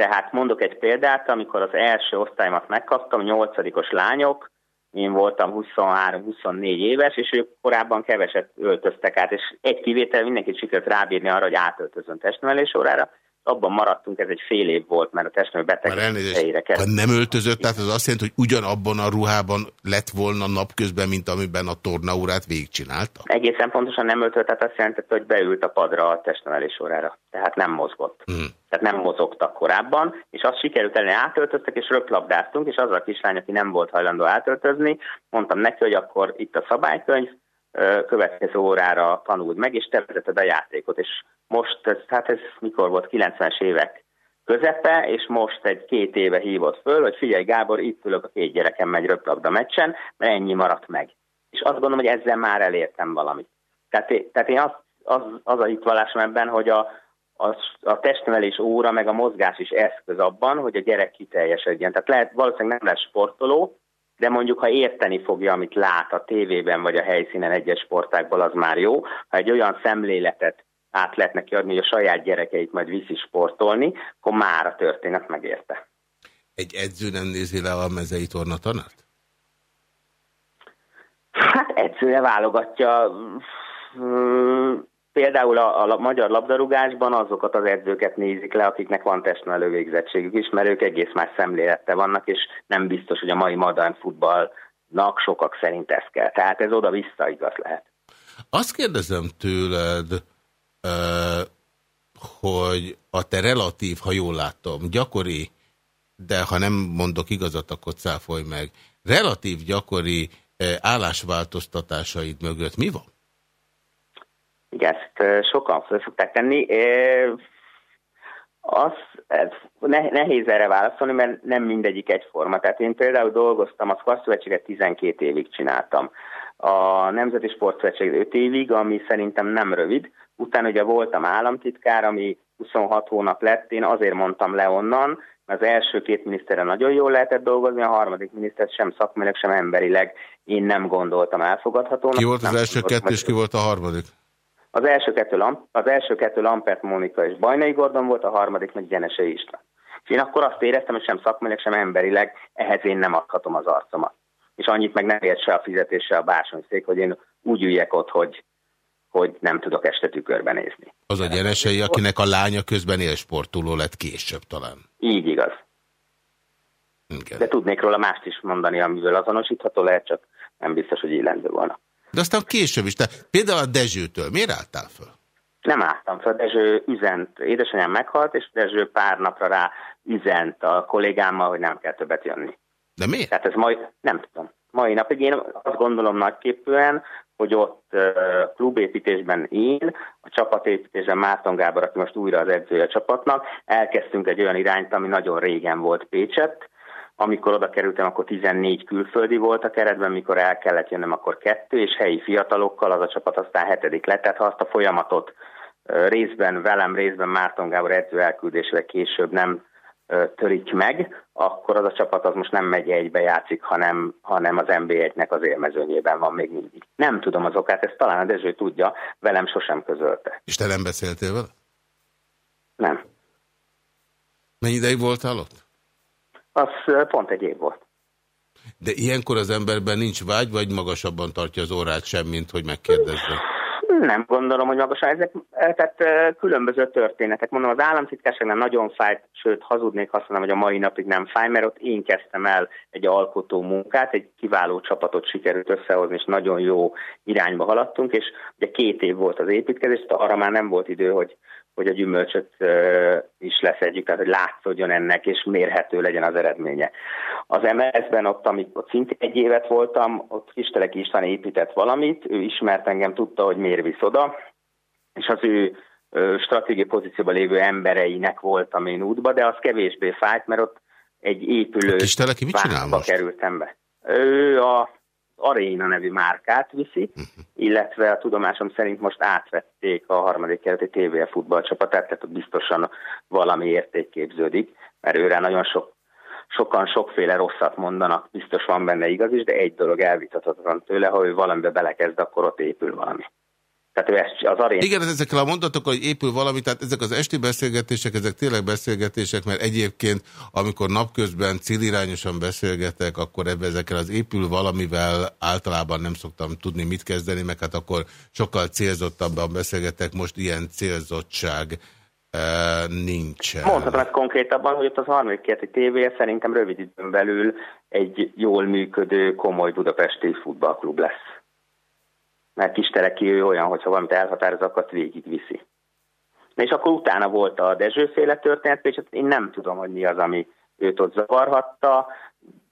Tehát mondok egy példát, amikor az első osztályomat megkaptam, nyolcadikos lányok, én voltam 23-24 éves, és ők korábban keveset öltöztek át, és egy kivétel mindenkit sikerült rábírni arra, hogy átöltözön testnevelés órára, abban maradtunk, ez egy fél év volt, mert a testnő beteg helyére Ha nem öltözött, tehát az azt jelenti, hogy ugyanabban a ruhában lett volna napközben, mint amiben a tornaórát végigcsinálta? Egészen pontosan nem öltözött, tehát azt jelenti, hogy beült a padra a testnevelés órára. Tehát nem mozgott. Hmm. Tehát nem mozogtak korábban, és azt sikerült elni, átöltöztek, és röplabdáztunk, és az a kislány, aki nem volt hajlandó átöltözni, mondtam neki, hogy akkor itt a szabálykönyv, következő órára tanuld meg, és te vezeted a játékot. És most, hát ez mikor volt, 90-es évek közepe, és most egy két éve hívott föl, hogy figyelj Gábor, itt ülök a két gyerekem megy röplabda meccsen, mert ennyi maradt meg. És azt gondolom, hogy ezzel már elértem valamit. Tehát, tehát én az, az, az a hitvallásom ebben, hogy a, a, a testnevelés óra, meg a mozgás is eszköz abban, hogy a gyerek kiteljesedjen. Tehát lehet, valószínűleg nem lesz sportoló, de mondjuk ha érteni fogja, amit lát a tévében vagy a helyszínen egyes sportákból, az már jó. Ha egy olyan szemléletet át lehet neki adni, hogy a saját gyerekeit majd viszi sportolni, akkor már a történet megérte. Egy edző nem nézi le a mezei tornatanát? Hát edzője válogatja. Például a, a magyar labdarúgásban azokat az edzőket nézik le, akiknek van testnevelő végzettségük is, mert ők egész más szemlélette vannak, és nem biztos, hogy a mai modern futballnak sokak szerint ez kell. Tehát ez oda-vissza igaz lehet. Azt kérdezem tőled, hogy a te relatív, ha jól látom, gyakori, de ha nem mondok igazat, akkor cáfolj meg, relatív gyakori állásváltoztatásaid mögött mi van? Igen, ezt sokan fel szokták tenni. Az, ez nehéz erre válaszolni, mert nem mindegyik egyforma. Tehát én például dolgoztam, a Szkvarszövetséget 12 évig csináltam. A Nemzeti Sportszövetség 5 évig, ami szerintem nem rövid. Utána ugye voltam államtitkár, ami 26 hónap lett, én azért mondtam le onnan, mert az első két miniszterre nagyon jól lehetett dolgozni, a harmadik miniszter sem szakmailag, sem emberileg én nem gondoltam elfogadhatónak. Ki volt az első kettő, és ki volt a harmadik? Az első kettő, az első kettő Lampert Mónika és Bajnai Gordon volt, a harmadik meg Gyenese István. És én akkor azt éreztem, hogy sem szakmailag, sem emberileg ehhez én nem adhatom az arcomat. És annyit meg nem ért se a fizetése a bársonyszék, hogy én úgy üljek ott, hogy, hogy nem tudok este tükörben nézni. Az a gyeresei, akinek a lánya közben élsportoló lett később talán. Így igaz. Igen. De tudnék róla mást is mondani, amiből azonosítható lehet, csak nem biztos, hogy illendő volna. De aztán később is. Te, például a Dezsőtől miért álltál föl? Nem álltam föl. Dezső üzent, édesanyám meghalt, és Dezső pár napra rá üzent a kollégámmal, hogy nem kell többet jönni. De miért? Tehát ez majd, nem tudom. Mai napig én azt gondolom nagyképűen, hogy ott klubépítésben én, a csapatépítésben Márton Gábor, aki most újra az edzője a csapatnak, elkezdtünk egy olyan irányt, ami nagyon régen volt Pécset, amikor oda kerültem, akkor 14 külföldi volt a keretben, mikor el kellett jönnöm, akkor kettő, és helyi fiatalokkal az a csapat aztán hetedik lett. Tehát ha azt a folyamatot részben velem, részben Márton Gábor edző elküldésre később nem törik meg, akkor az a csapat az most nem megy egybe játszik, hanem, hanem az NB1-nek az élmezőnyében van még mindig. Nem tudom az okát, ezt talán a Dezső tudja, velem sosem közölte. És te nem beszéltél vele? Nem. Mennyi ideig voltál ott? Az pont egy év volt. De ilyenkor az emberben nincs vágy, vagy magasabban tartja az órát sem, mint hogy megkérdezze? Nem gondolom, hogy magasan. Ezek tehát különböző történetek. Mondom, az államtitkárságnál nagyon fájt, sőt, hazudnék azt mondom, hogy a mai napig nem fáj, mert ott én kezdtem el egy alkotó munkát, egy kiváló csapatot sikerült összehozni, és nagyon jó irányba haladtunk, és ugye két év volt az építkezés, arra már nem volt idő, hogy hogy a gyümölcsöt is leszedjük, tehát hogy látszódjon ennek, és mérhető legyen az eredménye. Az MLS-ben ott, amikor szintén egy évet voltam, ott Kistelek István épített valamit, ő ismert engem, tudta, hogy miért visz oda, és az ő stratégiai pozícióban lévő embereinek voltam én útba, de az kevésbé fájt, mert ott egy épülő Kisteleki mit csinál most? kerültem be. Ő a Aréna nevű márkát viszi, uh-huh. illetve a tudomásom szerint most átvették a harmadik kerületi TVF futballcsapatát, tehát biztosan valami érték képződik, mert őre nagyon sok sokan sokféle rosszat mondanak, biztos van benne igaz is, de egy dolog elvitathatatlan tőle, ha ő valamibe belekezd, akkor ott épül valami. Tehát ő ezt, az arén... Igen, ezekkel a mondatokkal, hogy épül valami, tehát ezek az esti beszélgetések, ezek tényleg beszélgetések, mert egyébként, amikor napközben célirányosan beszélgetek, akkor ebbe ezekkel az épül valamivel általában nem szoktam tudni mit kezdeni, meg hát akkor sokkal célzottabban beszélgetek, most ilyen célzottság e, nincsen. Mondhatom ezt konkrétabban, hogy ott az harmadik kerti tévé szerintem rövid időn belül egy jól működő, komoly budapesti futballklub lesz mert Kisteleki ő olyan, hogyha valamit elhatároz, akkor végigviszi. És akkor utána volt a Dezsőféle történet, és én nem tudom, hogy mi az, ami őt ott zavarhatta.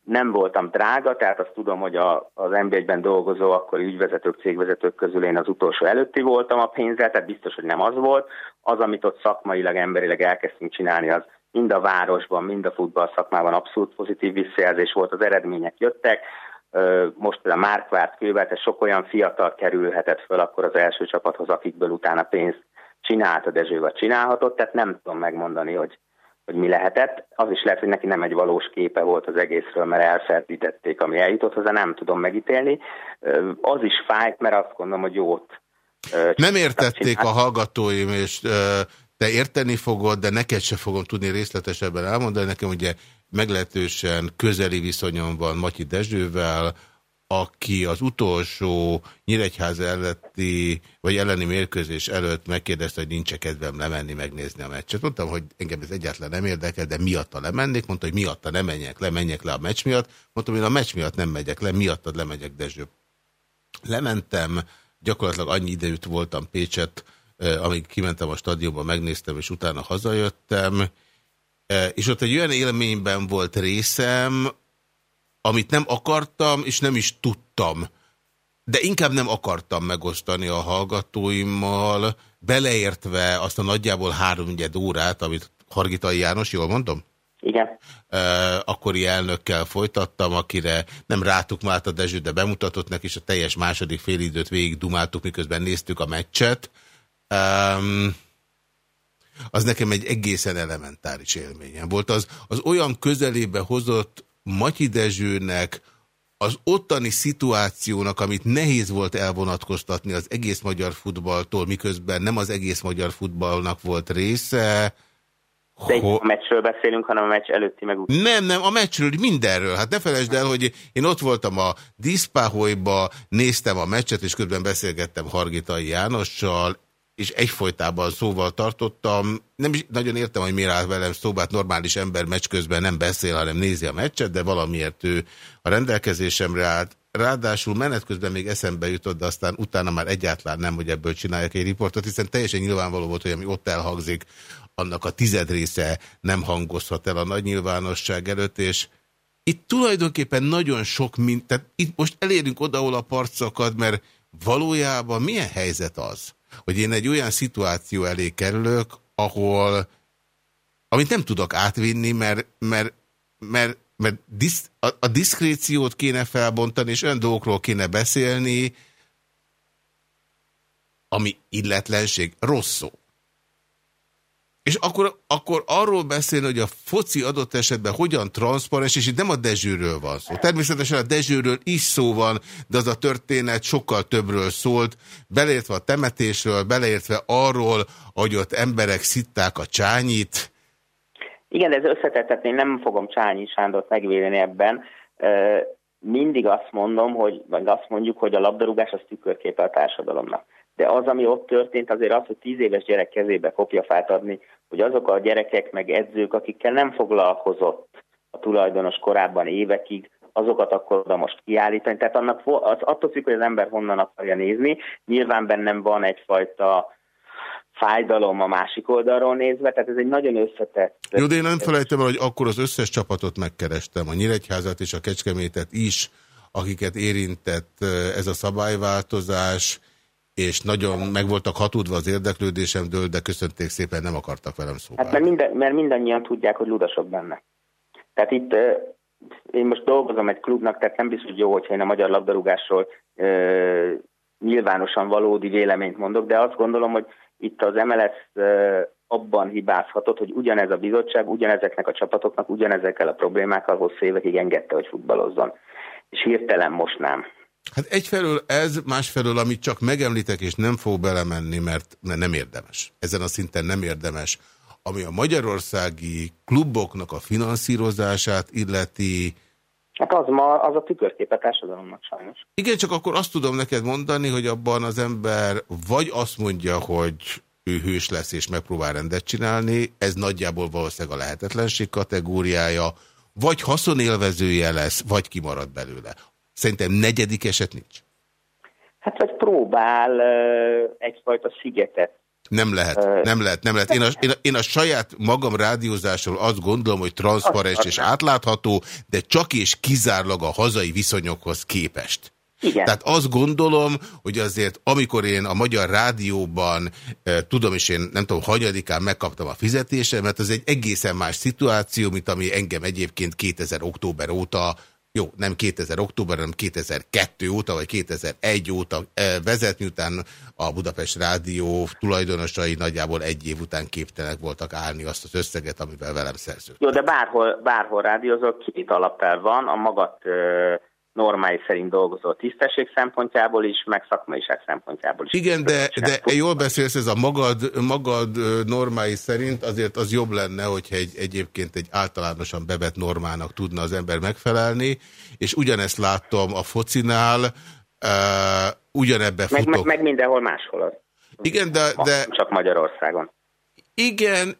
Nem voltam drága, tehát azt tudom, hogy a, az nb dolgozó, akkor ügyvezetők, cégvezetők közül én az utolsó előtti voltam a pénzzel, tehát biztos, hogy nem az volt. Az, amit ott szakmailag, emberileg elkezdtünk csinálni, az mind a városban, mind a futball szakmában abszolút pozitív visszajelzés volt, az eredmények jöttek, most például Márkvárt, Kővárt, sok olyan fiatal kerülhetett föl akkor az első csapathoz, akikből utána pénzt csinált a Dezső, vagy csinálhatott, tehát nem tudom megmondani, hogy, hogy mi lehetett. Az is lehet, hogy neki nem egy valós képe volt az egészről, mert elfeltítették, ami eljutott hozzá, nem tudom megítélni. Az is fájt, mert azt gondolom, hogy jót Nem értették a hallgatóim, és te érteni fogod, de neked se fogom tudni részletesebben elmondani. Nekem ugye meglehetősen közeli viszonyom van Matyi Dezsővel, aki az utolsó Nyíregyháza elleti, vagy elleni mérkőzés előtt megkérdezte, hogy nincs -e kedvem lemenni, megnézni a meccset. Mondtam, hogy engem ez egyáltalán nem érdekel, de miatta lemennék. Mondta, hogy miatta nem menjek le, menjek le a meccs miatt. Mondtam, hogy a meccs miatt nem megyek le, miattad lemegyek, Dezső. Lementem, gyakorlatilag annyi időt voltam Pécset, eh, amíg kimentem a stadionba, megnéztem, és utána hazajöttem, és ott egy olyan élményben volt részem, amit nem akartam, és nem is tudtam. De inkább nem akartam megosztani a hallgatóimmal, beleértve azt a nagyjából háromnyed órát, amit Hargitai János, jól mondom? Igen. akkori elnökkel folytattam, akire nem rátuk már a Dezső, de bemutatott neki, és a teljes második félidőt végig dumáltuk, miközben néztük a meccset. Um, az nekem egy egészen elementáris élményem volt. Az, az olyan közelébe hozott Matyi Dezsőnek, az ottani szituációnak, amit nehéz volt elvonatkoztatni az egész magyar futballtól, miközben nem az egész magyar futballnak volt része. De itt a meccsről beszélünk, hanem a meccs előtti meg úgy. Nem, nem, a meccsről, mindenről. Hát ne felejtsd el, hogy én ott voltam a Diszpáholyba, néztem a meccset, és közben beszélgettem Hargitai Jánossal, és egyfolytában szóval tartottam. Nem is nagyon értem, hogy miért áll velem szóba, hát normális ember meccs közben nem beszél, hanem nézi a meccset, de valamiért ő a rendelkezésemre állt. Ráadásul menet közben még eszembe jutott, de aztán utána már egyáltalán nem, hogy ebből csináljak egy riportot, hiszen teljesen nyilvánvaló volt, hogy ami ott elhangzik, annak a tized része nem hangozhat el a nagy nyilvánosság előtt, és itt tulajdonképpen nagyon sok, mint, tehát itt most elérünk oda, ahol a parcokat, mert valójában milyen helyzet az, hogy én egy olyan szituáció elé kerülök, ahol, amit nem tudok átvinni, mert, mert, mert, mert disz, a, a diszkréciót kéne felbontani, és olyan dolgokról kéne beszélni, ami illetlenség, rossz szó. És akkor, akkor arról beszélni, hogy a foci adott esetben hogyan transzparens, és itt nem a Dezsőről van szó. Természetesen a Dezsőről is szó van, de az a történet sokkal többről szólt, beleértve a temetésről, beleértve arról, hogy ott emberek szitták a csányit. Igen, ez összetett, én nem fogom Csányi Sándort megvédeni ebben. Mindig azt mondom, hogy, vagy azt mondjuk, hogy a labdarúgás az tükörképe a társadalomnak de az, ami ott történt, azért az, hogy tíz éves gyerek kezébe kopjafát adni, hogy azok a gyerekek meg edzők, akikkel nem foglalkozott a tulajdonos korábban évekig, azokat akkor oda most kiállítani. Tehát annak az attól függ, hogy az ember honnan akarja nézni. Nyilván bennem van egyfajta fájdalom a másik oldalról nézve, tehát ez egy nagyon összetett... Jó, de én nem felejtem el, hogy akkor az összes csapatot megkerestem, a Nyíregyházat és a Kecskemétet is, akiket érintett ez a szabályváltozás, és nagyon meg voltak hatódva az érdeklődésemdől, de köszönték szépen, nem akartak velem szóval. Hát mert, minden, mert mindannyian tudják, hogy ludasok benne. Tehát itt én most dolgozom egy klubnak, tehát nem biztos jó, hogyha én a magyar labdarúgásról nyilvánosan valódi véleményt mondok, de azt gondolom, hogy itt az MLS abban hibázhatott, hogy ugyanez a bizottság, ugyanezeknek a csapatoknak, ugyanezekkel a problémákkal hosszú évekig engedte, hogy futballozzon. És hirtelen most nem. Hát egyfelől ez, másfelől, amit csak megemlítek, és nem fog belemenni, mert nem érdemes. Ezen a szinten nem érdemes. Ami a magyarországi kluboknak a finanszírozását illeti, Hát az, ma, az a tükörkép a társadalomnak sajnos. Igen, csak akkor azt tudom neked mondani, hogy abban az ember vagy azt mondja, hogy ő hős lesz és megpróbál rendet csinálni, ez nagyjából valószínűleg a lehetetlenség kategóriája, vagy haszonélvezője lesz, vagy kimarad belőle. Szerintem negyedik eset nincs. Hát vagy próbál uh, egyfajta szigetet nem lehet, nem lehet, nem lehet. Én a, én, a, én a saját magam rádiózásról azt gondolom, hogy transzparens és átlátható, de csak és kizárólag a hazai viszonyokhoz képest. Igen. Tehát azt gondolom, hogy azért amikor én a Magyar Rádióban, eh, tudom és én nem tudom, hanyadikán megkaptam a fizetésemet, az egy egészen más szituáció, mint ami engem egyébként 2000 október óta jó, nem 2000 október, hanem 2002 óta, vagy 2001 óta vezet, miután a Budapest Rádió tulajdonosai nagyjából egy év után képtelenek voltak állni azt az összeget, amivel velem szerződtek. Jó, de bárhol, bárhol rádiózok, két alapel van, a magat normái szerint dolgozó tisztesség szempontjából is, meg szakmaiság szempontjából is. Igen, de, de jól beszélsz, ez a magad, magad normái szerint azért az jobb lenne, hogyha egy, egyébként egy általánosan bevett normának tudna az ember megfelelni, és ugyanezt láttam a focinál, uh, ugyanebbe meg, futok. Meg, meg mindenhol máshol az. Igen, de, de... Csak Magyarországon. Igen,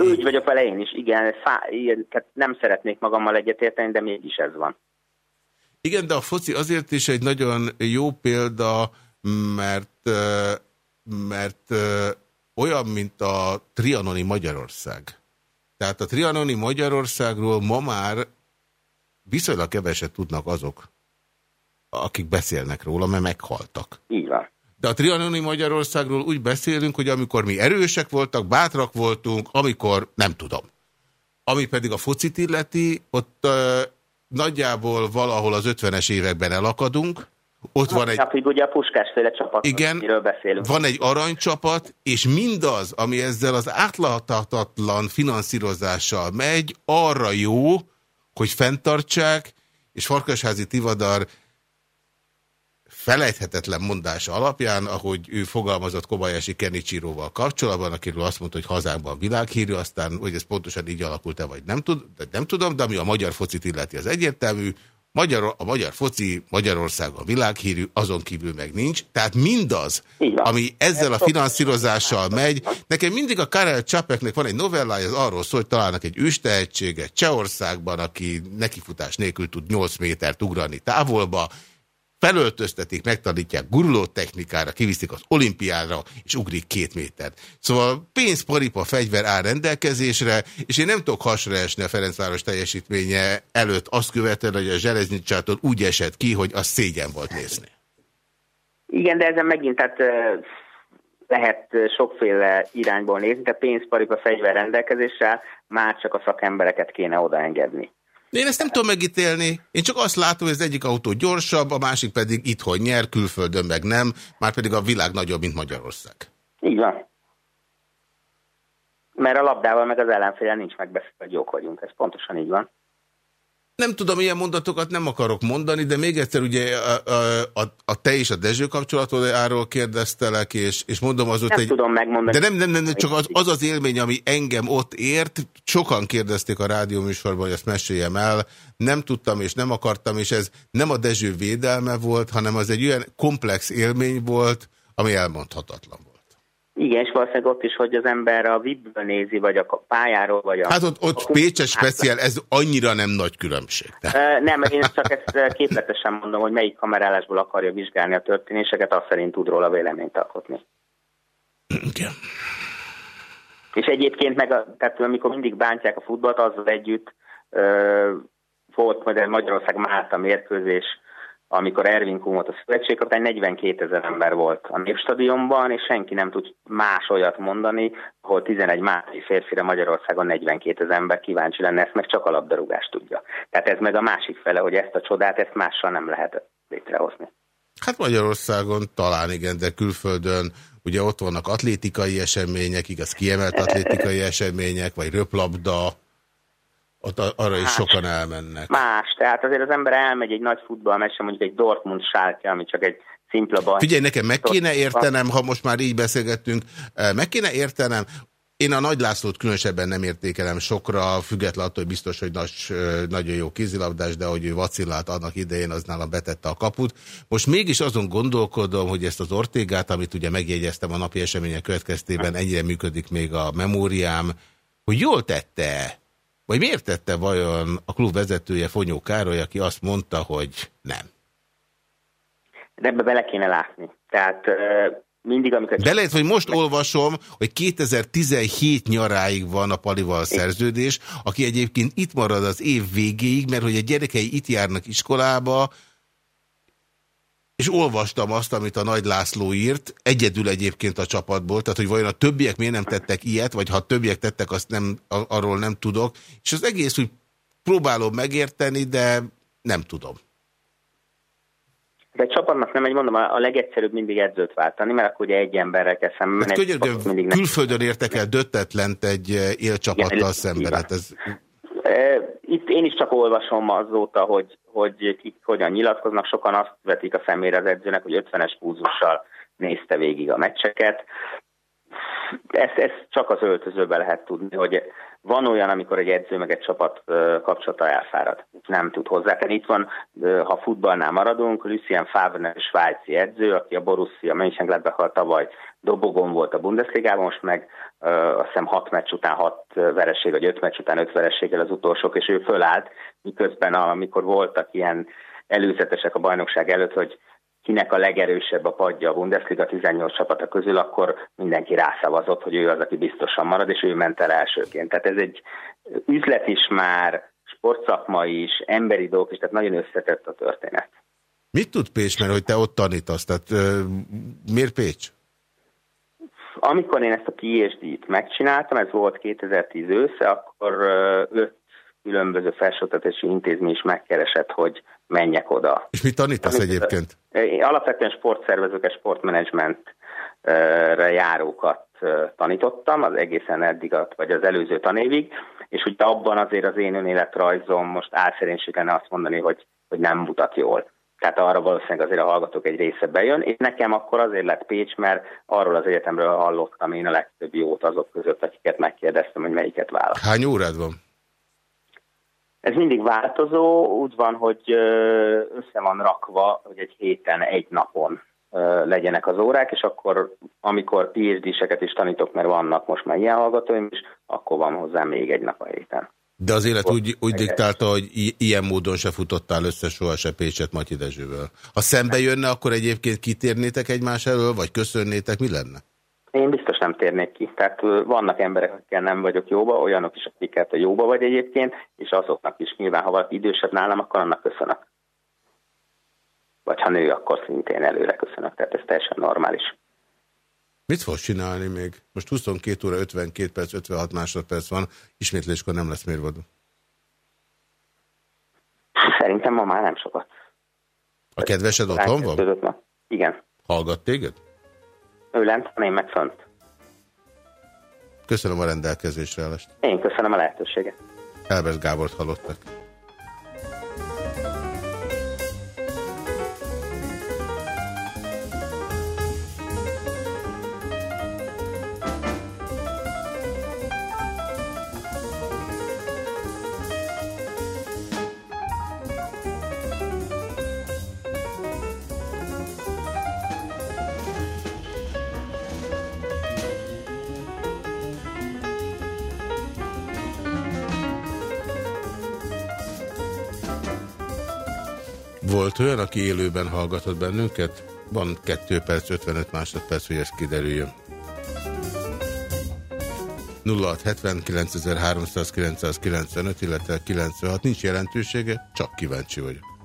úgy vagyok vele én is, igen, fá, tehát nem szeretnék magammal egyetérteni, de mégis ez van. Igen, de a foci azért is egy nagyon jó példa, mert, mert olyan, mint a trianoni Magyarország. Tehát a trianoni Magyarországról ma már viszonylag keveset tudnak azok, akik beszélnek róla, mert meghaltak. Így van. De a trianoni Magyarországról úgy beszélünk, hogy amikor mi erősek voltak, bátrak voltunk, amikor nem tudom. Ami pedig a focit illeti, ott uh, nagyjából valahol az 50-es években elakadunk. Ott van egy... Hát, ugye a puskásféle csapat, igen, beszélünk. van egy aranycsapat, és mindaz, ami ezzel az átláthatatlan finanszírozással megy, arra jó, hogy fenntartsák, és Farkasházi Tivadar felejthetetlen mondása alapján, ahogy ő fogalmazott Kobayashi Kenichiroval kapcsolatban, akiről azt mondta, hogy hazánkban világhírű, aztán, hogy ez pontosan így alakult-e, vagy nem, tud, nem tudom, de ami a magyar focit illeti az egyértelmű, magyar, a magyar foci Magyarországon világhírű, azon kívül meg nincs. Tehát mindaz, ami ezzel a finanszírozással megy, nekem mindig a Karel Csapeknek van egy novellája, az arról szól, hogy találnak egy őstehetséget Csehországban, aki nekifutás nélkül tud 8 métert ugrani távolba, felöltöztetik, megtanítják guruló technikára, kiviszik az olimpiára, és ugrik két métert. Szóval pénz, paripa, fegyver áll rendelkezésre, és én nem tudok hasra esni a Ferencváros teljesítménye előtt azt követően, hogy a Zseleznicsátor úgy esett ki, hogy az szégyen volt nézni. Igen, de ezen megint tehát lehet sokféle irányból nézni, de pénz, paripa, fegyver rendelkezésre már csak a szakembereket kéne odaengedni. Én ezt nem tudom megítélni. Én csak azt látom, hogy az egyik autó gyorsabb, a másik pedig itthon nyer, külföldön meg nem, már pedig a világ nagyobb, mint Magyarország. Így van. Mert a labdával meg az ellenféle nincs megbeszélve, hogy jók vagyunk. Ez pontosan így van. Nem tudom, ilyen mondatokat nem akarok mondani, de még egyszer ugye a, a, a, a te és a Dezső kapcsolatáról kérdeztelek, és, és mondom az ott nem egy... tudom megmondani. De nem, nem, nem, csak az, az az élmény, ami engem ott ért, sokan kérdezték a rádióműsorban, hogy ezt meséljem el, nem tudtam és nem akartam, és ez nem a Dezső védelme volt, hanem az egy olyan komplex élmény volt, ami elmondhatatlan. Igen, és valószínűleg ott is, hogy az ember a VIP-ből nézi, vagy a pályáról, vagy a... Hát ott, ott a Pécses speciál, ez annyira nem nagy különbség. De. Nem, én csak ezt képletesen mondom, hogy melyik kamerálásból akarja vizsgálni a történéseket, azt szerint tud róla véleményt alkotni. Igen. És egyébként meg, a, tehát amikor mindig bántják a futballt, azzal együtt ö, volt majd Magyarország Málta mérkőzés, amikor Ervin Kuhn volt a szövetségkapitány, 42 ezer ember volt a Népstadionban, és senki nem tud más olyat mondani, ahol 11 másik férfire Magyarországon 42 ezer ember kíváncsi lenne, ezt meg csak a labdarúgás tudja. Tehát ez meg a másik fele, hogy ezt a csodát, ezt mással nem lehet létrehozni. Hát Magyarországon talán igen, de külföldön ugye ott vannak atlétikai események, igaz kiemelt atlétikai események, vagy röplabda, ott arra más, is sokan elmennek. Más, tehát azért az ember elmegy egy nagy futballmeccsre, mondjuk egy Dortmund sálke, ami csak egy szimpla baj. Figyelj, nekem meg kéne értenem, ha most már így beszélgettünk, eh, meg kéne értenem, én a Nagy Lászlót különösebben nem értékelem sokra, függetlenül attól, hogy biztos, hogy nagy, eh, nagyon jó kézilabdás, de hogy ő vacillált annak idején, az nálam betette a kaput. Most mégis azon gondolkodom, hogy ezt az ortégát, amit ugye megjegyeztem a napi események következtében, ennyire működik még a memóriám, hogy jól tette vagy miért tette vajon a klub vezetője Fonyó Károly, aki azt mondta, hogy nem? De ebbe bele kéne látni. Tehát mindig, amikor... De lehet, hogy most olvasom, hogy 2017 nyaráig van a Palival szerződés, aki egyébként itt marad az év végéig, mert hogy a gyerekei itt járnak iskolába, és olvastam azt, amit a Nagy László írt, egyedül egyébként a csapatból, tehát hogy vajon a többiek miért nem tettek ilyet, vagy ha a többiek tettek, azt nem, arról nem tudok, és az egész úgy próbálom megérteni, de nem tudom. De csapatnak nem, egy mondom, a legegyszerűbb mindig edzőt váltani, mert akkor ugye egy emberrel kell szemben. Hát könyörgöm, külföldön értek el döttetlent egy eh, élcsapattal szemben. Hát ez... Itt én is csak olvasom azóta, hogy, hogy kik hogyan nyilatkoznak. Sokan azt vetik a szemére az edzőnek, hogy 50-es púzussal nézte végig a meccseket. Ezt, ezt csak az öltözőbe lehet tudni, hogy van olyan, amikor egy edző meg egy csapat kapcsolata elfárad, nem tud hozzátenni. Itt van, ha futballnál maradunk, Lucien Favre, svájci edző, aki a Borussia Mönchengladbach tavaly dobogon volt a Bundesligában, most meg azt hiszem hat meccs után hat vereség, vagy öt meccs után öt vereséggel az utolsók, és ő fölállt, miközben amikor voltak ilyen előzetesek a bajnokság előtt, hogy kinek a legerősebb a padja a Bundesliga 18 csapata közül, akkor mindenki rászavazott, hogy ő az, aki biztosan marad, és ő ment el elsőként. Tehát ez egy üzlet is már, sportszakma is, emberi dolgok is, tehát nagyon összetett a történet. Mit tud Pécs, mert hogy te ott tanítasz, tehát uh, miért Pécs? Amikor én ezt a PhD-t megcsináltam, ez volt 2010 ősze, akkor öt különböző felsőoktatási intézmény is megkeresett, hogy menjek oda. És mit tanítasz Amit, egyébként? Én alapvetően sportszervezőket, sportmenedzsmentre járókat tanítottam, az egészen eddig, vagy az előző tanévig, és ugye abban azért az én önéletrajzom most álszerénység lenne azt mondani, hogy, hogy nem mutat jól. Tehát arra valószínűleg azért a hallgatók egy része bejön, és nekem akkor azért lett Pécs, mert arról az egyetemről hallottam én a legtöbb jót azok között, akiket megkérdeztem, hogy melyiket választ. Hány órád van? Ez mindig változó, úgy van, hogy össze van rakva, hogy egy héten, egy napon legyenek az órák, és akkor, amikor PhD-seket is tanítok, mert vannak most már ilyen hallgatóim is, akkor van hozzá még egy nap a héten. De az élet úgy, úgy diktálta, hogy ilyen módon se futottál össze soha se Pécset Matyi Dezsővel. Ha szembe jönne, akkor egyébként kitérnétek egymás elől, vagy köszönnétek, mi lenne? Én biztos nem térnék ki. Tehát vannak emberek, akikkel nem vagyok jóba, olyanok is, akiket a jóba vagy egyébként, és azoknak is nyilván, ha valaki idősebb nálam, akkor annak köszönök. Vagy ha nő, akkor szintén előre köszönök. Tehát ez teljesen normális. Mit fogsz csinálni még? Most 22 óra 52 perc, 56 másodperc van, ismétléskor nem lesz mérvadó. Szerintem ma már nem sokat. A kedvesed otthon van? Igen. Hallgat téged? Ő lent, én meg fönt. Köszönöm a rendelkezésre állást. Én köszönöm a lehetőséget. Elvesz Gábort hallottak. Volt olyan, aki élőben hallgatott bennünket? Van 2 perc, 55 másodperc, hogy ez kiderüljön. 0670 illetve 96, nincs jelentősége, csak kíváncsi vagyok.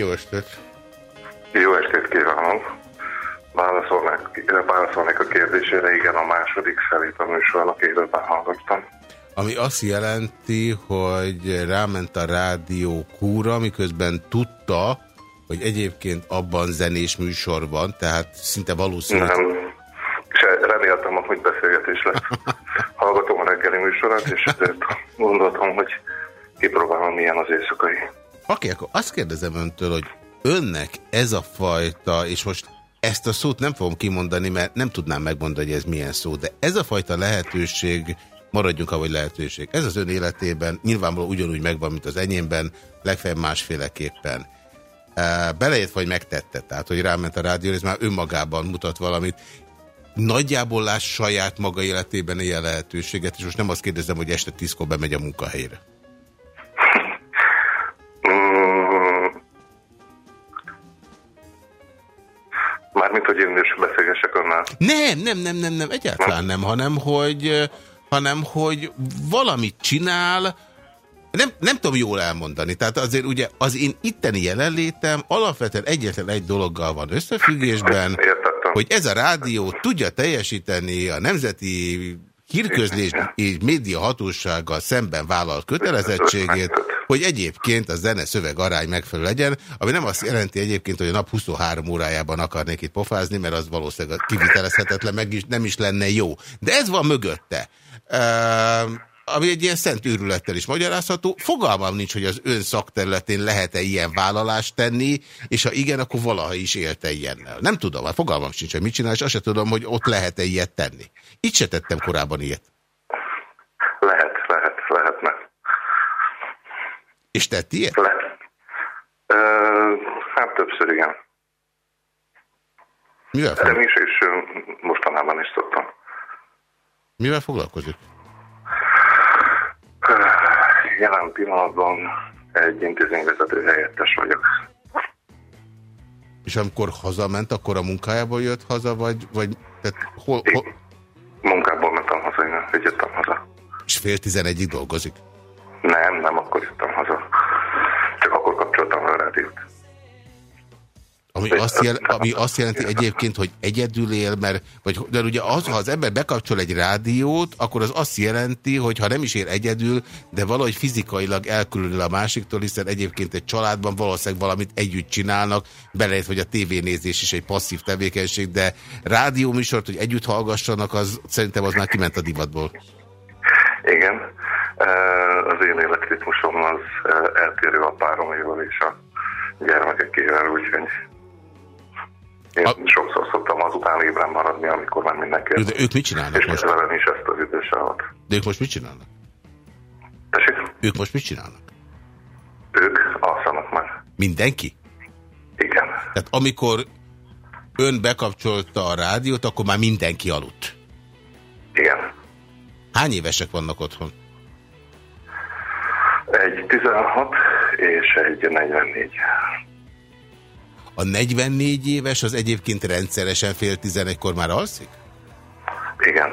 Jó estét! Jó estét kívánok! Válaszolnék, válaszolnék a kérdésére, igen, a második felét a műsornak élőben hallgattam. Ami azt jelenti, hogy ráment a rádió kúra, miközben tudta, hogy egyébként abban zenés műsor van, tehát szinte valószínű. Nem, és reméltem, hogy beszélgetés lesz. (laughs) Hallgatom a reggeli műsorát, és ezért gondoltam, hogy kipróbálom, milyen az éjszakai. Oké, akkor azt kérdezem öntől, hogy önnek ez a fajta, és most ezt a szót nem fogom kimondani, mert nem tudnám megmondani, hogy ez milyen szó, de ez a fajta lehetőség, maradjunk ahogy lehetőség, ez az ön életében nyilvánvalóan ugyanúgy megvan, mint az enyémben, legfeljebb másféleképpen. Belejött vagy megtette, tehát hogy ráment a rádió, ez már önmagában mutat valamit. Nagyjából láss saját maga életében ilyen lehetőséget, és most nem azt kérdezem, hogy este tízkor bemegy a munkahelyre. Mármint, hogy én is beszélgessek annál. Nem, nem, nem, nem, nem, egyáltalán nem, hanem hogy, hanem, hogy valamit csinál, nem, nem tudom jól elmondani. Tehát azért ugye az én itteni jelenlétem alapvetően egyetlen egy dologgal van összefüggésben, Értettem. hogy ez a rádió tudja teljesíteni a nemzeti hírközlés és média hatósággal szemben vállalt kötelezettségét, hogy egyébként a zene-szöveg arány megfelelő legyen, ami nem azt jelenti egyébként, hogy a nap 23 órájában akarnék itt pofázni, mert az valószínűleg kivitelezhetetlen, meg is, nem is lenne jó. De ez van mögötte. Uh, ami egy ilyen szent őrülettel is magyarázható. Fogalmam nincs, hogy az ön szakterületén lehet-e ilyen vállalást tenni, és ha igen, akkor valaha is élte ilyennel. Nem tudom, hát fogalmam sincs, hogy mit csinál, és azt sem tudom, hogy ott lehet-e ilyet tenni. Itt se tettem korábban ilyet. Lehet, lehet, lehetne. És tett ilyet? Lehet. Ö, hát többször igen. Mivel De is, és mostanában is szoktam. Mivel foglalkozik? Jelen pillanatban egy intézményvezető helyettes vagyok. És amikor hazament, akkor a munkájából jött haza, vagy, vagy tehát hol, hol... haza. És fél tizenegyig dolgozik? Nem, nem, akkor jöttem haza. Csak akkor kapcsoltam a rádiót. Ami azt, jel, ami azt jelenti egyébként, hogy egyedül él, mert vagy, de ugye az, ha az ember bekapcsol egy rádiót, akkor az azt jelenti, hogy ha nem is él egyedül, de valahogy fizikailag elkülönül a másiktól, hiszen egyébként egy családban valószínűleg valamit együtt csinálnak, belejött, hogy a tévénézés is egy passzív tevékenység, de rádióműsort, hogy együtt hallgassanak, az szerintem az már kiment a divatból. Igen. Az én életritmusom az eltérő a pároméval és a gyermekekével, úgyhogy én a... sokszor szoktam azután ébren maradni, amikor már mindenki... De ők mit csinálnak és most? És is ezt az idősávat. De ők most mit csinálnak? Tessék? Ők most mit csinálnak? Ők alszanak már. Mindenki? Igen. Tehát amikor ön bekapcsolta a rádiót, akkor már mindenki aludt? Igen. Hány évesek vannak otthon? Egy 16 és egy 44. A 44 éves az egyébként rendszeresen fél 11-kor már alszik? Igen,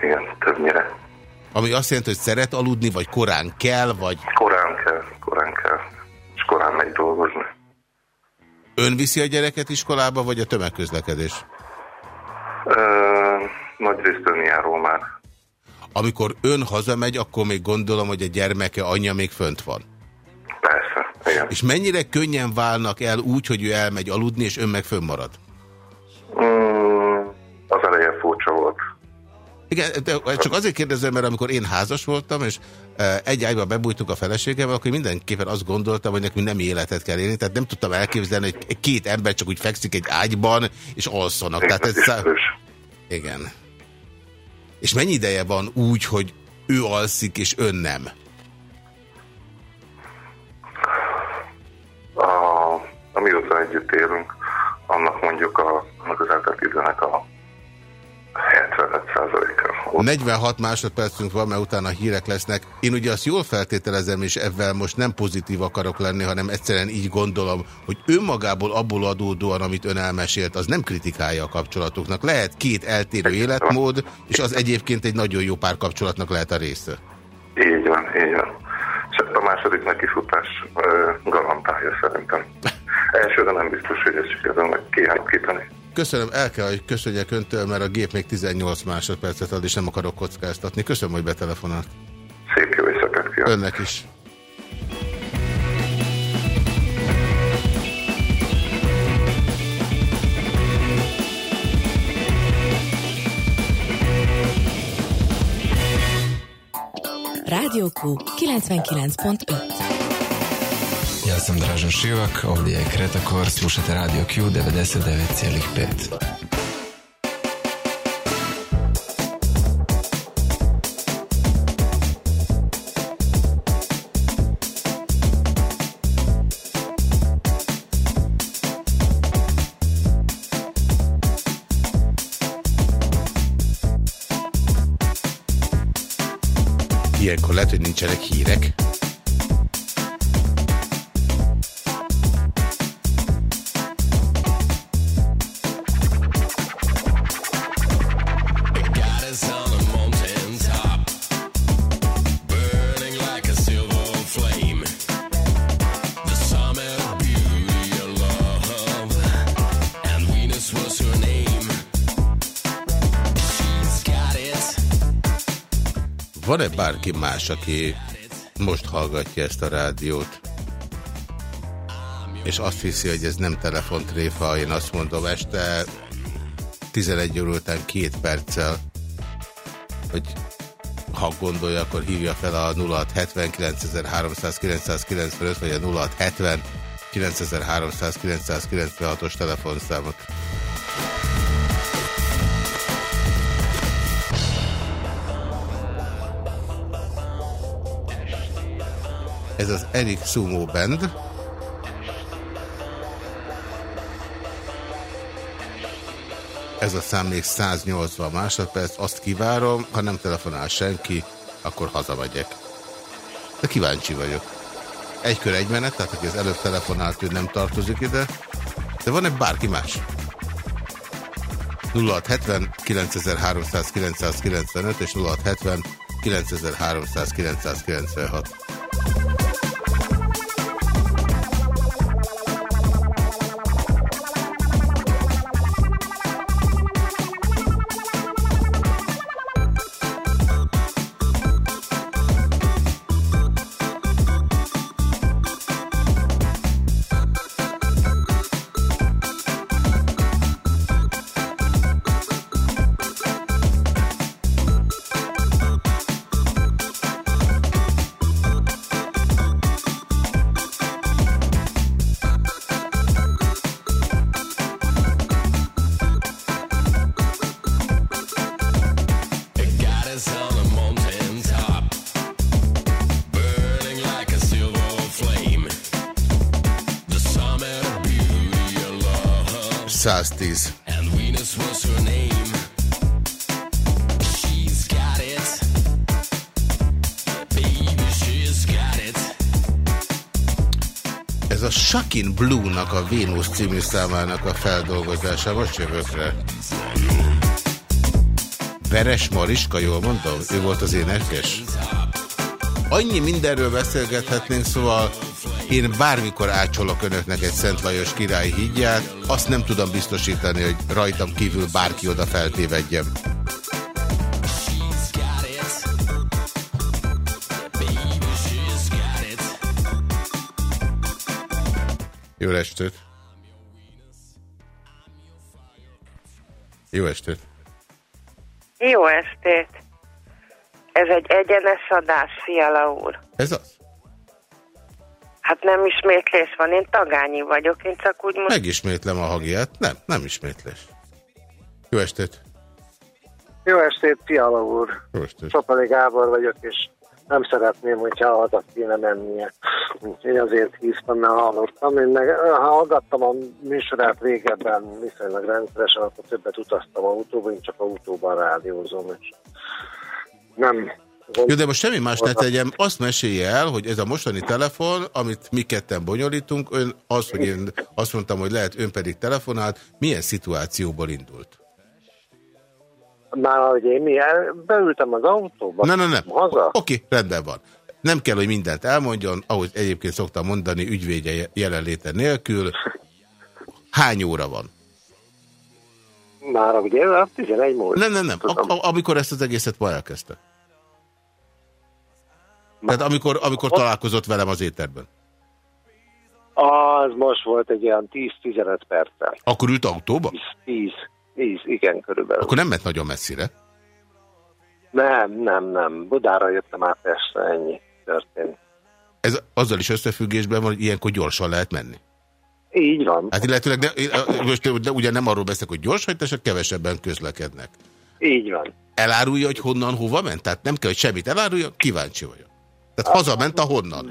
igen, többnyire. Ami azt jelenti, hogy szeret aludni, vagy korán kell, vagy... Korán kell, korán kell. És korán megy dolgozni. Ön viszi a gyereket iskolába, vagy a tömegközlekedés? Ö, nagy részt önjáró már. Amikor ön hazamegy, akkor még gondolom, hogy a gyermeke anyja még fönt van. Igen. És mennyire könnyen válnak el úgy, hogy ő elmegy aludni, és ön meg fönnmarad? Mm, az eleje furcsa volt. Igen, de csak azért kérdezem, mert amikor én házas voltam, és e, egy ágyba bebújtunk a feleségevel, akkor mindenképpen azt gondoltam, hogy nekünk nem életet kell élni, tehát nem tudtam elképzelni, hogy két ember csak úgy fekszik egy ágyban, és alszanak. Igen, tehát ez szá... Igen. És mennyi ideje van úgy, hogy ő alszik, és ön nem? amióta együtt élünk, annak mondjuk a, annak az eltelt időnek a 75%-a. 46 másodpercünk van, mert utána hírek lesznek. Én ugye azt jól feltételezem, és ebben most nem pozitív akarok lenni, hanem egyszerűen így gondolom, hogy önmagából abból adódóan, amit ön elmesélt, az nem kritikája a kapcsolatoknak. Lehet két eltérő életmód, és az egyébként egy nagyon jó párkapcsolatnak lehet a része. Így van, így van. És a második nekifutás garantálja (laughs) szerintem. belső, de nem biztos, hogy ezt sikerül meg kiállítani. Köszönöm, el kell, hogy köszönjek öntől, mert a gép még 18 másodpercet ad, és nem akarok kockáztatni. Köszönöm, hogy betelefonált. Szép jó éjszakát kívánok. Önnek is. Radio Q 99.5 Ja sam Dražan Šivak, ovdje je Kretakor, slušate Radio Q 99,5. Ilyenkor lehet, hogy. Van-e bárki más, aki most hallgatja ezt a rádiót, és azt hiszi, hogy ez nem telefontréfa, én azt mondom este 11 óra után két perccel, hogy ha gondolja, akkor hívja fel a 0670 vagy a 0670 9300 os telefonszámot. Ez az Eric Sumo Band. Ez a szám még 180 másodperc, azt kivárom, ha nem telefonál senki, akkor hazamegyek. De kíváncsi vagyok. Egy kör egy menet, tehát aki az előbb telefonált, ő nem tartozik ide. De van-e bárki más? 0670 9300 995 és 0670 9300 996. Shakin Blue-nak a Vénusz című számának a feldolgozása. Most jövök rá. Veres Mariska, jól mondom? Ő volt az énekes? Annyi mindenről beszélgethetnénk, szóval én bármikor átcsolok önöknek egy Szent Lajos király hídját, azt nem tudom biztosítani, hogy rajtam kívül bárki oda feltévedjem. Jó estét! Jó estét! Jó estét! Ez egy egyenes adás, Fiala úr. Ez az? Hát nem ismétlés van, én tagányi vagyok, én csak úgy most... Megismétlem a hagiát. Nem, nem ismétlés. Jó estét! Jó estét, Fiala úr! Jó estét! Sopali Gábor vagyok, és nem szeretném, hogyha haza kéne mennie. Én azért hívtam, mert hallottam. Én meg, ha hallgattam a műsorát régebben viszonylag rendszeresen, akkor többet utaztam autóban, én csak autóban rádiózom, és nem jó, de most semmi más ne tegyem. Azt mesélje el, hogy ez a mostani telefon, amit mi ketten bonyolítunk, ön az, hogy én azt mondtam, hogy lehet, ön pedig telefonált, milyen szituációból indult? Már hogy én mi beültem az autóba. Nem, nem, nem. Haza? Oké, rendben van. Nem kell, hogy mindent elmondjon, ahogy egyébként szoktam mondani, ügyvédje jelenléte nélkül. Hány óra van? Már ugye, 11 múlt. Nem, nem, nem. A, a, amikor ezt az egészet ma elkezdte. Tehát amikor, amikor találkozott velem az éterben. Az most volt egy olyan 10-15 perccel. Akkor ült autóba? 10, 10, igen, körülbelül. Akkor nem ment nagyon messzire? Nem, nem, nem. Budára jöttem át este, ennyi történt. Ez azzal is összefüggésben van, hogy ilyenkor gyorsan lehet menni. Így van. Hát illetőleg ne, most de ugye nem arról beszélek, hogy gyors, tesek kevesebben közlekednek. Így van. Elárulja, hogy honnan, hova ment? Tehát nem kell, hogy semmit elárulja, kíváncsi vagyok. Tehát hazament a honnan?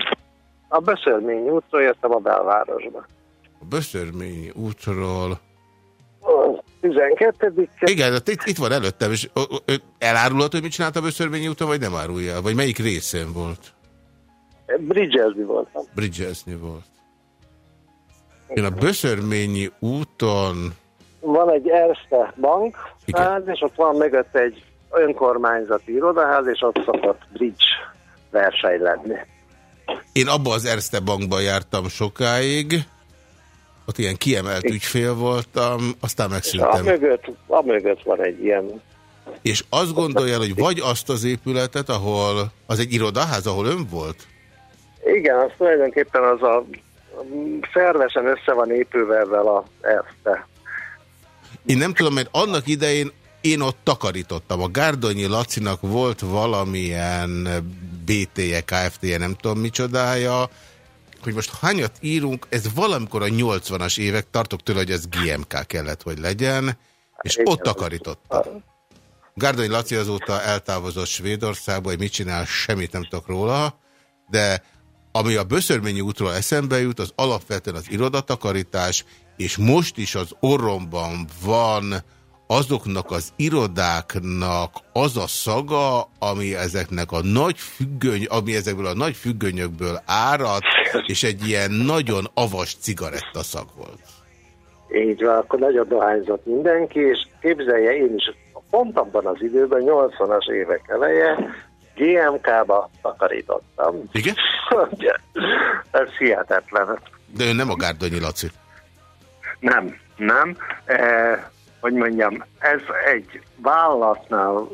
A Böszörményi útról jöttem a belvárosba. A Böszörményi útról... A 12 Igen, itt, itt van előttem, és elárulhat, hogy mit csinált a Böszörményi úton, vagy nem árulja? Vagy melyik részén volt? Bridgesni voltam. Bridgesni volt. Én a Böszörményi úton... Van egy Erste bank, ház, és ott van mögött egy önkormányzati irodaház, és ott szokott bridge verseny lenni. Én abba az Erste bankban jártam sokáig, ott ilyen kiemelt ügyfél voltam, aztán megszűntem. A mögött, a mögött van egy ilyen... És azt gondolja, hogy vagy azt az épületet, ahol az egy irodaház, ahol ön volt? Igen, az tulajdonképpen az a szervesen össze van épülve ezzel a Erste. Én nem tudom, mert annak idején én ott takarítottam. A Gárdonyi Lacinak volt valamilyen BT-je, KFT-je, nem tudom micsodája, hogy most hányat írunk, ez valamikor a 80-as évek, tartok tőle, hogy ez GMK kellett, hogy legyen, és ott takarítottam. Gárdonyi Laci azóta eltávozott Svédországba, hogy mit csinál, semmit nem tudok róla, de ami a Böszörményi útról eszembe jut, az alapvetően az irodatakarítás, és most is az orromban van azoknak az irodáknak az a szaga, ami ezeknek a nagy függöny, ami ezekből a nagy függönyökből árad, és egy ilyen nagyon avas cigarettaszag volt. Így van, akkor nagyon dohányzott mindenki, és képzelje, én is pont abban az időben, 80-as évek eleje, GMK-ba takarítottam. Igen? Ez hihetetlen. De ő nem a Gárdonyi Laci. Nem, nem. E hogy mondjam, ez egy vállalatnál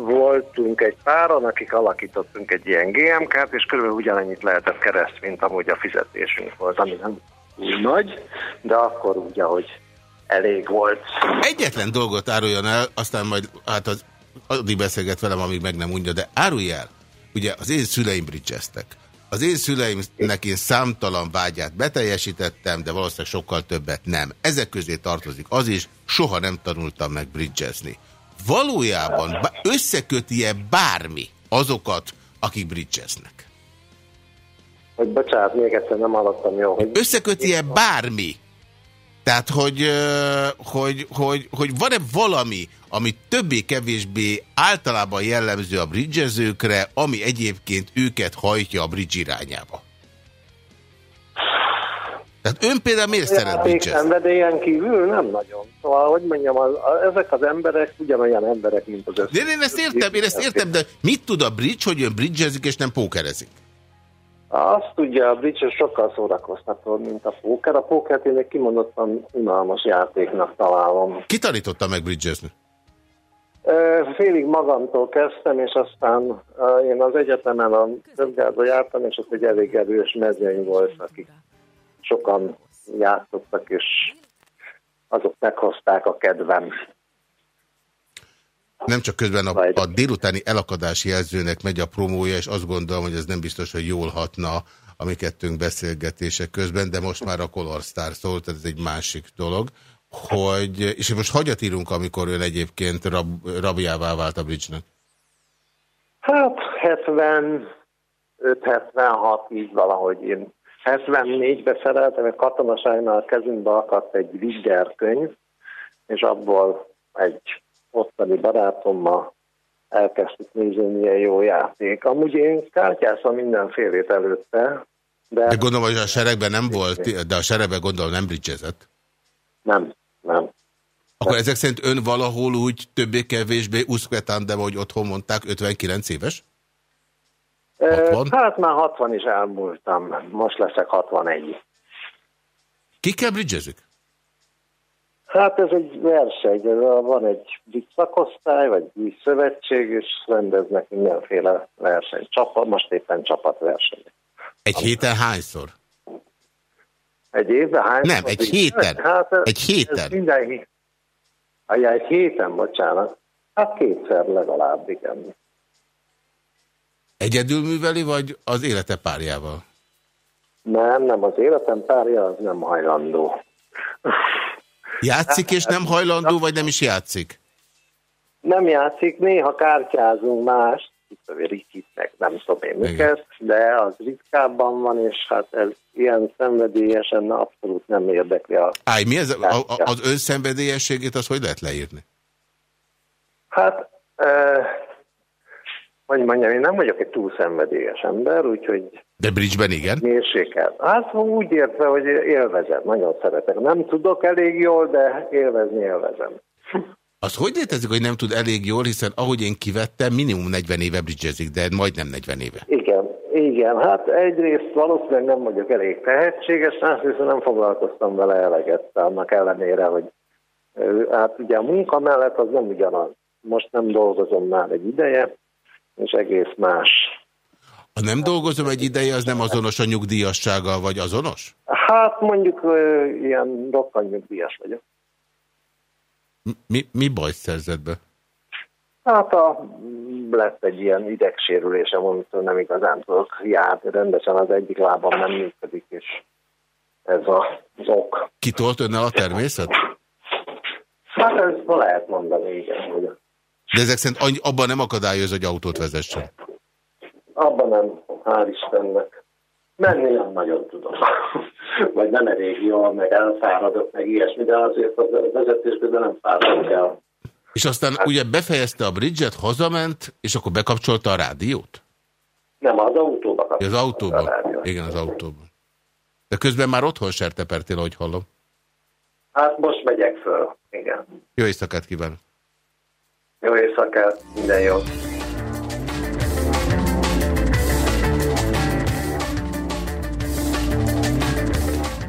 voltunk egy páran, akik alakítottunk egy ilyen GMK-t, és körülbelül ugyanannyit lehetett kereszt, mint amúgy a fizetésünk volt, ami nem úgy nagy, de akkor úgy, ahogy elég volt. Egyetlen dolgot áruljon el, aztán majd hát az addig beszélget velem, amíg meg nem mondja, de árulj el, ugye az én szüleim bridgeztek. Az én szüleimnek én számtalan vágyát beteljesítettem, de valószínűleg sokkal többet nem. Ezek közé tartozik az is, soha nem tanultam meg bridgezni. Valójában összeköti-e bármi azokat, akik bridgeznek? Hogy bocsánat, még egyszer nem hallottam jól. Hogy... Összeköti-e bármi tehát, hogy, hogy, hogy, hogy van-e valami, ami többé-kevésbé általában jellemző a bridgezőkre, ami egyébként őket hajtja a bridge irányába? Tehát ön például miért szeret bridgezni? Szenvedélyen kívül nem nagyon. Szóval, hogy mondjam, az, ezek az emberek ugyanolyan emberek, mint az összes. De én ezt értem, én ezt értem, de mit tud a bridge, hogy ön bridgezik és nem pókerezik? Azt tudja, a bridge sokkal szórakoztató, mint a póker. A pókert én egy kimondottan unalmas játéknak találom. Ki tanította meg bridgezni? Félig magamtól kezdtem, és aztán én az egyetemen a Többgárba jártam, és ott egy elég erős mezőny volt, akik sokan játszottak, és azok meghozták a kedvem. Nem csak közben a, a délutáni elakadás jelzőnek megy a promója, és azt gondolom, hogy ez nem biztos, hogy jól hatna a mi kettőnk beszélgetések közben, de most már a Color Star szólt, tehát ez egy másik dolog, hogy, és most hagyat írunk, amikor ön egyébként rab, rabjává vált a bridge-nek? Hát 75-76, így valahogy én 74-be szereltem, egy katonaságnál kezünkbe akadt egy Vigger könyv, és abból egy ottani barátommal elkezdtük nézni, milyen jó játék. Amúgy én kártyáztam mindenfélét előtte. De, de gondolom, hogy a seregben nem volt, de a seregben gondolom nem bridgezett. Nem, nem. Akkor de. ezek szerint ön valahol úgy többé-kevésbé uszkvetán, de hogy otthon mondták, 59 éves? 60? Hát már 60 is elmúltam, most leszek 61. Kikkel bridgezik? Hát ez egy verseny, ez a- van egy szakosztály, vagy brit szövetség, és rendeznek mindenféle verseny. Csapat, most éppen csapatverseny. Egy héten hányszor? Egy évben hány? Nem, egy héten. Hát, ez- Egy héten. Ez minden hét. Ajá, egy héten, bocsánat. Hát kétszer legalább, igen. Egyedül műveli, vagy az élete párjával? Nem, nem, az életem párja az nem hajlandó. Játszik és nem hajlandó, vagy nem is játszik? Nem játszik, néha kártyázunk más, itt a rikit, meg nem tudom én miket, de az ritkábban van, és hát ez ilyen szenvedélyesen abszolút nem érdekli a... Áj, mi ez? A, a, az önszenvedélyességét, az hogy lehet leírni? Hát, eh, hogy mondjam, én nem vagyok egy túl szenvedélyes ember, úgyhogy De bridgeben igen? mérsékelt. Hát úgy értve, hogy élvezem, nagyon szeretek. Nem tudok elég jól, de élvezni élvezem. Az hogy létezik, hogy nem tud elég jól, hiszen ahogy én kivettem, minimum 40 éve bridgezik, de majdnem 40 éve. Igen, igen, hát egyrészt valószínűleg nem vagyok elég tehetséges, másrészt nem foglalkoztam vele eleget, annak ellenére, hogy hát ugye a munka mellett az nem ugyanaz. Most nem dolgozom már egy ideje, és egész más. Ha nem dolgozom egy ideje, az nem azonos a nyugdíjassággal, vagy azonos? Hát mondjuk ö, ilyen rokkanyugdíjas vagyok. Mi, mi baj szerzett be? Hát a, lett egy ilyen idegsérülésem, amitől nem igazán tudok járni. Rendesen az egyik lábam nem működik, és ez a, az ok. Kitolt önnel a természet? Hát ezt lehet mondani, igen. Hogy De ezek szerint abban nem akadályoz, hogy autót vezessen. Abban nem, hál' Istennek. Menni nem nagyon tudom. (laughs) Vagy nem elég jól, meg elfáradok, meg ilyesmi, de azért a vezetés közben nem fáradok el. És aztán ugye befejezte a bridget, hazament, és akkor bekapcsolta a rádiót? Nem, az autóba Ja, Az autóban? Igen, az autóban. De közben már otthon sertepertél, ahogy hallom. Hát most megyek föl, igen. Jó éjszakát kívánok! Jó éjszakát, minden jó.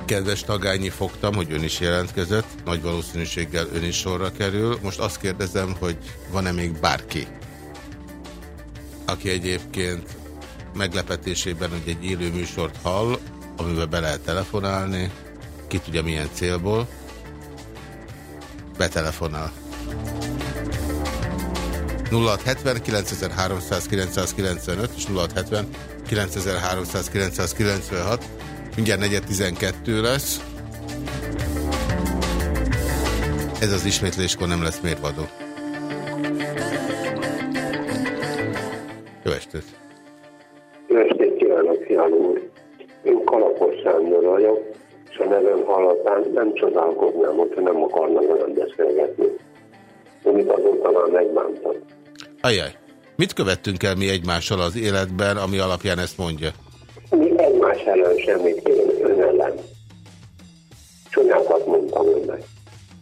Kedves tagányi fogtam, hogy ön is jelentkezett, nagy valószínűséggel ön is sorra kerül. Most azt kérdezem, hogy van-e még bárki, aki egyébként meglepetésében, hogy egy élő műsort hall, amiben be lehet telefonálni, ki tudja milyen célból, betelefonál. 0670 9395 és 0670 9396 Mindjárt 412 lesz. Ez az ismétléskor nem lesz mérvadó. Jó estét! Jó estét kívánok, Fiala úr! Én Kalapos Sándor vagyok, és a nevem hallatán nem csodálkoznám, hogyha nem akarnak velem beszélgetni. Amit azóta már megbántam. Ajaj, mit követtünk el mi egymással az életben, ami alapján ezt mondja? Mi egymás ellen semmit én ön ellen. Csonyákat mondtam önnek.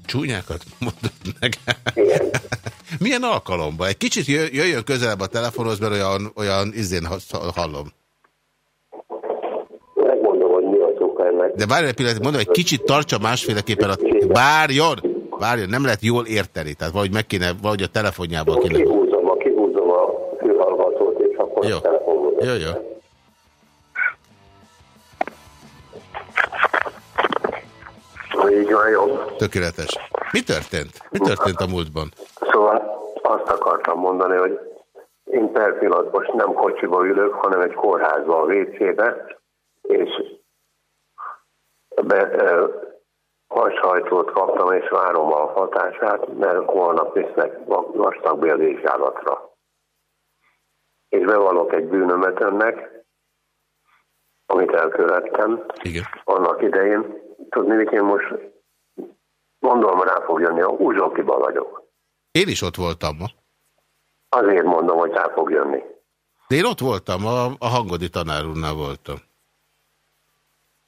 Csúnyákat mondod meg? Igen. (laughs) Milyen alkalomban? Egy kicsit jö- jöjjön közelebb a telefonhoz, mert olyan, olyan izén ha- hallom. Megmondom, hogy mi az oka ennek. De várj egy pillanat, mondom, egy kicsit tartsa másféleképpen a... Várjon! Várjon, nem lehet jól érteni, tehát valahogy meg kéne, valahogy a telefonjából kéne. Kihúzom kihúzom a fülhallgatót, és akkor Jó. a telefonot. Jó, jó. Így van, jó. Tökéletes. Mi történt? Mi történt a múltban? Szóval azt akartam mondani, hogy én per pillanat most nem kocsiba ülök, hanem egy kórházba, a WC-be, és be, e, hashajtót kaptam, és várom a hatását, mert holnap visznek vastagbélvizsgálatra. És bevallok egy bűnömet önnek, amit elkövettem Igen. annak idején. Tudni, hogy én most gondolom rá fog jönni, a Uzsokiba vagyok. Én is ott voltam ma. Azért mondom, hogy rá fog jönni. De én ott voltam, a, a hangodi tanár úrnál voltam.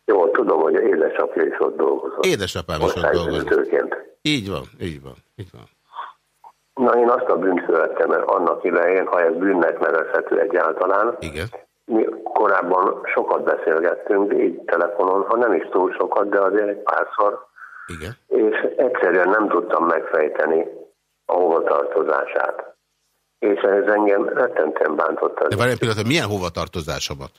Jó, tudom, hogy édesapja is ott dolgozott. Édesapám is ott dolgozott. Így van, így van, így van. Na, én azt a bűnt követtem el annak idején, ha ez bűnnek nevezhető egyáltalán, Igen. Mi korábban sokat beszélgettünk, így telefonon, ha nem is túl sokat, de azért egy párszor. Igen. És egyszerűen nem tudtam megfejteni a hovatartozását. És ez engem rettentően bántott. De várj egy pillanat, milyen hovatartozásomat?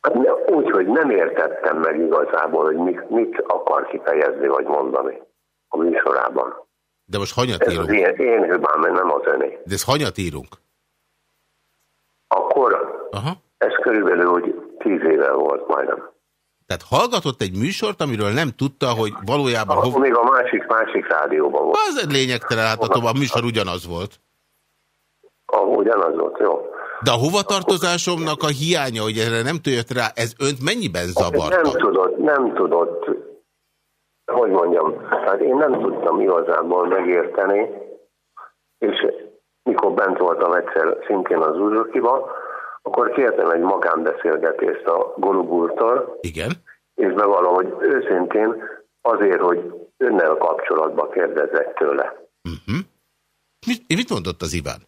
Hát úgy, hogy nem értettem meg igazából, hogy mit, mit akar kifejezni vagy mondani a műsorában. De most hanyat Ez írunk? az én, én hibám, nem az öné. De ez hanyat írunk? Akkor Aha. ez körülbelül úgy tíz éve volt majdnem. Tehát hallgatott egy műsort, amiről nem tudta, hogy valójában... Akkor Hov... még a másik, másik rádióban volt. Az egy lényegtelen, hát a tovább műsor ugyanaz volt. Ah, ugyanaz volt, jó. De a hovatartozásomnak a hiánya, hogy erre nem tört rá, ez önt mennyiben Nem zavarta? tudott, nem tudott, hogy mondjam, hát én nem tudtam igazából megérteni, bent voltam egyszer szintén az Uzukiba, akkor kértem egy magánbeszélgetést a Golubúrtól, Igen. és bevallom, hogy őszintén azért, hogy önnel kapcsolatba kérdezek tőle. Uh-huh. Mit, mit mondott az Iván?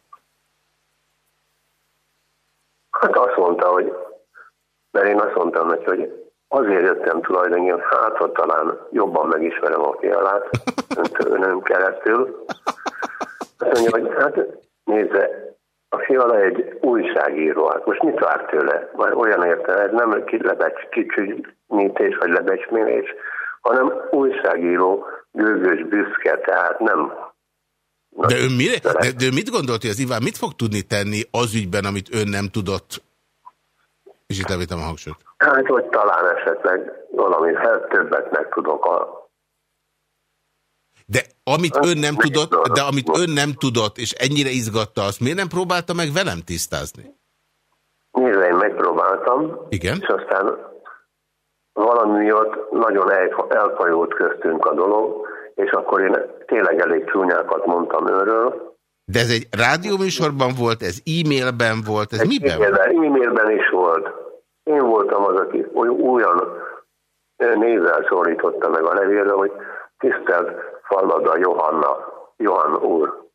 Hát azt mondta, hogy, mert én azt mondtam neki, hogy azért jöttem tulajdonképpen, hát ha talán jobban megismerem a fialát, (laughs) önön keresztül. Azt mondja, hogy hát nézze, a fiala egy újságíró, hát most mit vár tőle? Már olyan érte, ez nem lebecs, kicsinyítés vagy lebecsmérés, hanem újságíró, gőgös, büszke, tehát nem De ön, mire, de, de ön mit gondolt, hogy az Iván mit fog tudni tenni az ügyben, amit ön nem tudott? És itt a hangsúlyt. Hát, hogy talán esetleg valami hát többet meg tudok a... De amit ön nem tudott, de amit ön nem tudott, és ennyire izgatta, azt miért nem próbálta meg velem tisztázni? Nézve, én megpróbáltam, Igen. és aztán valami miatt nagyon el- elfajult köztünk a dolog, és akkor én tényleg elég csúnyákat mondtam őről. De ez egy rádióműsorban volt, ez e-mailben volt, ez Egy miben volt? E-mailben, is volt. Én voltam az, aki oly- olyan névvel szólította meg a levélre, hogy tisztelt Fallada Johanna, Johann úr.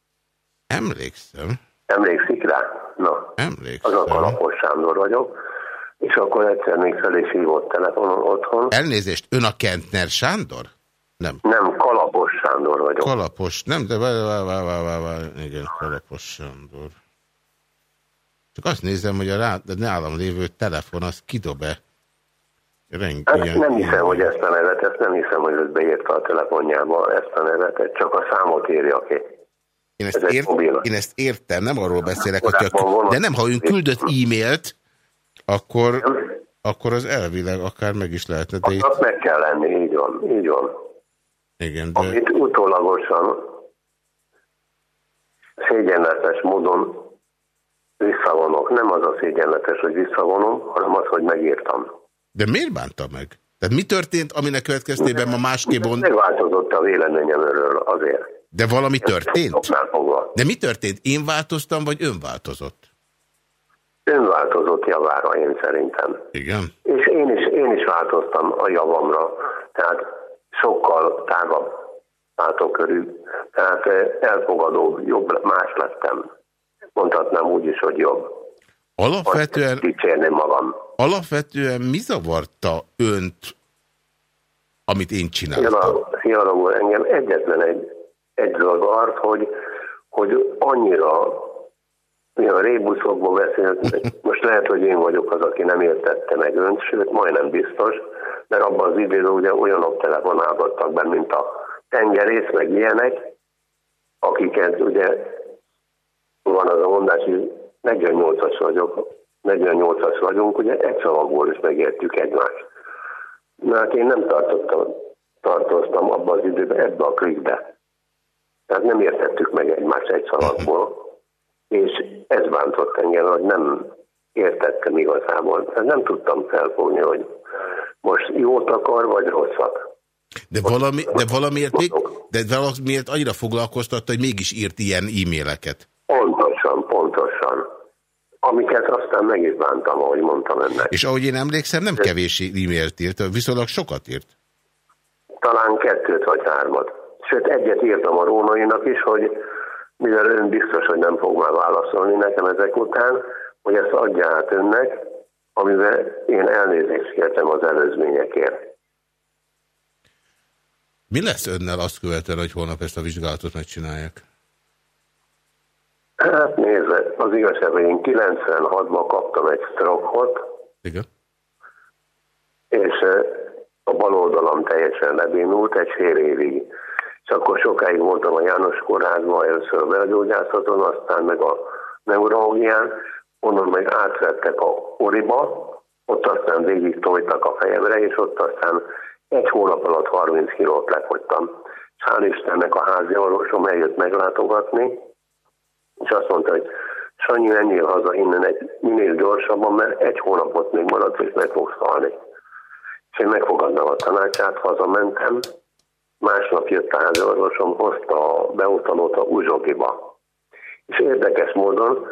Emlékszem, Emlékszik rá? Na, emlékszem. az a Kalapos Sándor vagyok. És akkor egyszer még fel is hívott telefonon otthon. Elnézést, ön a Kentner Sándor? Nem. Nem, Kalapos Sándor vagyok. Kalapos, nem, de várj, várj, várj, várj, várj, igen, Kalapos Sándor. Csak azt nézem, hogy a rá, de nálam lévő telefon, az kidob-e? Reng, Hát nem hiszem, hogy ezt a nevet, ezt nem hiszem, hogy ezt beírta a telefonjába, ezt a nevet, csak a számot írja ki. Én Ez ezt, egy ért, én ezt értem, nem arról beszélek, hogyha, vonat- de nem, ha ön küldött e-mailt, akkor, akkor az elvileg akár meg is lehetne, de itt, meg kell lenni, így van, így van. igen, de Amit utólagosan szégyenletes módon visszavonok. Nem az a szégyenletes, hogy visszavonom, hanem az, hogy megírtam. De miért bánta meg? Tehát mi történt, aminek következtében ma másképp mond... Megváltozott a véleményem erről azért. De valami történt? De mi történt? Én változtam, vagy ön változott? Ön változott javára, én szerintem. Igen. És én is, én is változtam a javamra, tehát sokkal tágabb látókörű, tehát eh, elfogadóbb, jobb, más lettem. Mondhatnám úgy is, hogy jobb. Alapvetően, Dicsérném magam. Alapvetően mi zavarta önt, amit én csináltam? Úr, engem egyetlen egy, egy dolog art, hogy, hogy annyira olyan rébuszokból beszélt, most lehet, hogy én vagyok az, aki nem értette meg önt, sőt, majdnem biztos, mert abban az időben ugye olyanok telefonálgattak be, mint a tengerész, meg ilyenek, akiket ugye van az a mondás, hogy 48-as vagyok, 48-as vagyunk, ugye egy szavakból is megértjük egymást. Na hát én nem tartottam, tartoztam abban az időben ebbe a klikbe. Tehát nem értettük meg egymást egy szavakból, és ez bántott engem, hogy nem értettem igazából. Tehát nem tudtam felfogni, hogy most jót akar, vagy rosszat. De, valami, de valamiért, még, de valamiért annyira foglalkoztatta, hogy mégis írt ilyen e-maileket. Pontosan. Amiket aztán meg is bántam, ahogy mondtam önnek. És ahogy én emlékszem, nem kevés e-mailt írt, viszonylag sokat írt. Talán kettőt vagy hármat. Sőt, egyet írtam a Rónainak is, hogy mivel ön biztos, hogy nem fog már válaszolni nekem ezek után, hogy ezt adja át önnek, amivel én elnézést kértem az előzményekért. Mi lesz önnel azt követően, hogy holnap ezt a vizsgálatot megcsinálják? Hát nézze, az igazság, én 96-ban kaptam egy strokot. Igen. És a bal oldalam teljesen lebénult egy fél évig. És akkor sokáig voltam a János kórházban, először a belgyógyászaton, aztán meg a neurológián, onnan meg átvettek a Oriba, ott aztán végig tojtak a fejemre, és ott aztán egy hónap alatt 30 kilót lefogytam. És hál' Istennek a házi orvosom eljött meglátogatni, és azt mondta, hogy Sanyi, menjél haza innen egy minél gyorsabban, mert egy hónapot még maradt, és meg fogsz halni. És én megfogadnám a tanácsát, hazamentem, másnap jött a házi orvosom, hozta a beutalót a Uzsogiba. És érdekes módon,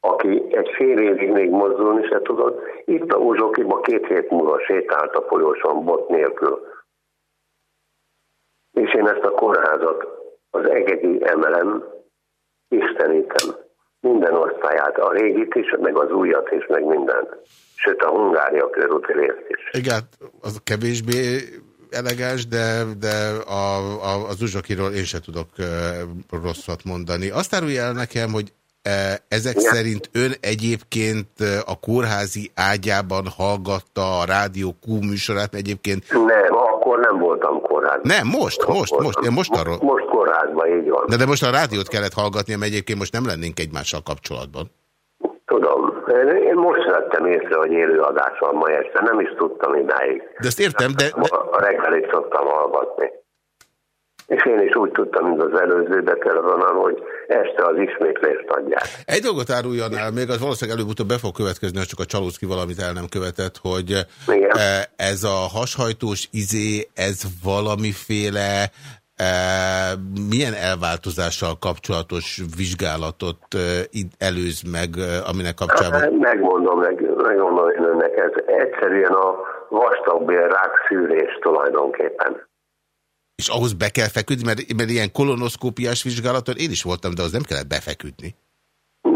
aki egy fél évig még mozdulni se tudott, itt a Uzsokiba két hét múlva sétált a folyóson bot nélkül. És én ezt a kórházat, az egedi emelem, istenítem. Minden osztályát, a régit is, meg az újat is, meg mindent. Sőt, a Hungária körúti részt is. Igen, az kevésbé elegáns, de, de a, a, az Uzsokiról én se tudok rosszat mondani. Azt árulja el nekem, hogy ezek Igen. szerint ön egyébként a kórházi ágyában hallgatta a Rádió Q műsorát, egyébként... Nem, kórházban. Nem, most, most, most, most, én most arról... Most kórházban, így van. De, de most a rádiót kellett hallgatni, mert egyébként most nem lennénk egymással kapcsolatban. Tudom. Én most vettem észre, hogy élő adás van ma este, nem is tudtam idáig. De ezt értem, de... de... A reggelit szoktam hallgatni. És én is úgy tudtam, mint az előző betelefonán, hogy este az ismétlést adják. Egy dolgot áruljon el, még az valószínűleg előbb-utóbb be fog következni, hogy csak a Csalócki valamit el nem követett, hogy Igen. Eh, ez a hashajtós izé, ez valamiféle e, milyen elváltozással kapcsolatos vizsgálatot e, előz meg, aminek kapcsolatban? Hát, megmondom, meg, megmondom én önnek, ez egyszerűen a vastagbélrák szűrés tulajdonképpen. És ahhoz be kell feküdni, mert, mert ilyen kolonoszkópiás vizsgálaton én is voltam, de az nem kellett befeküdni.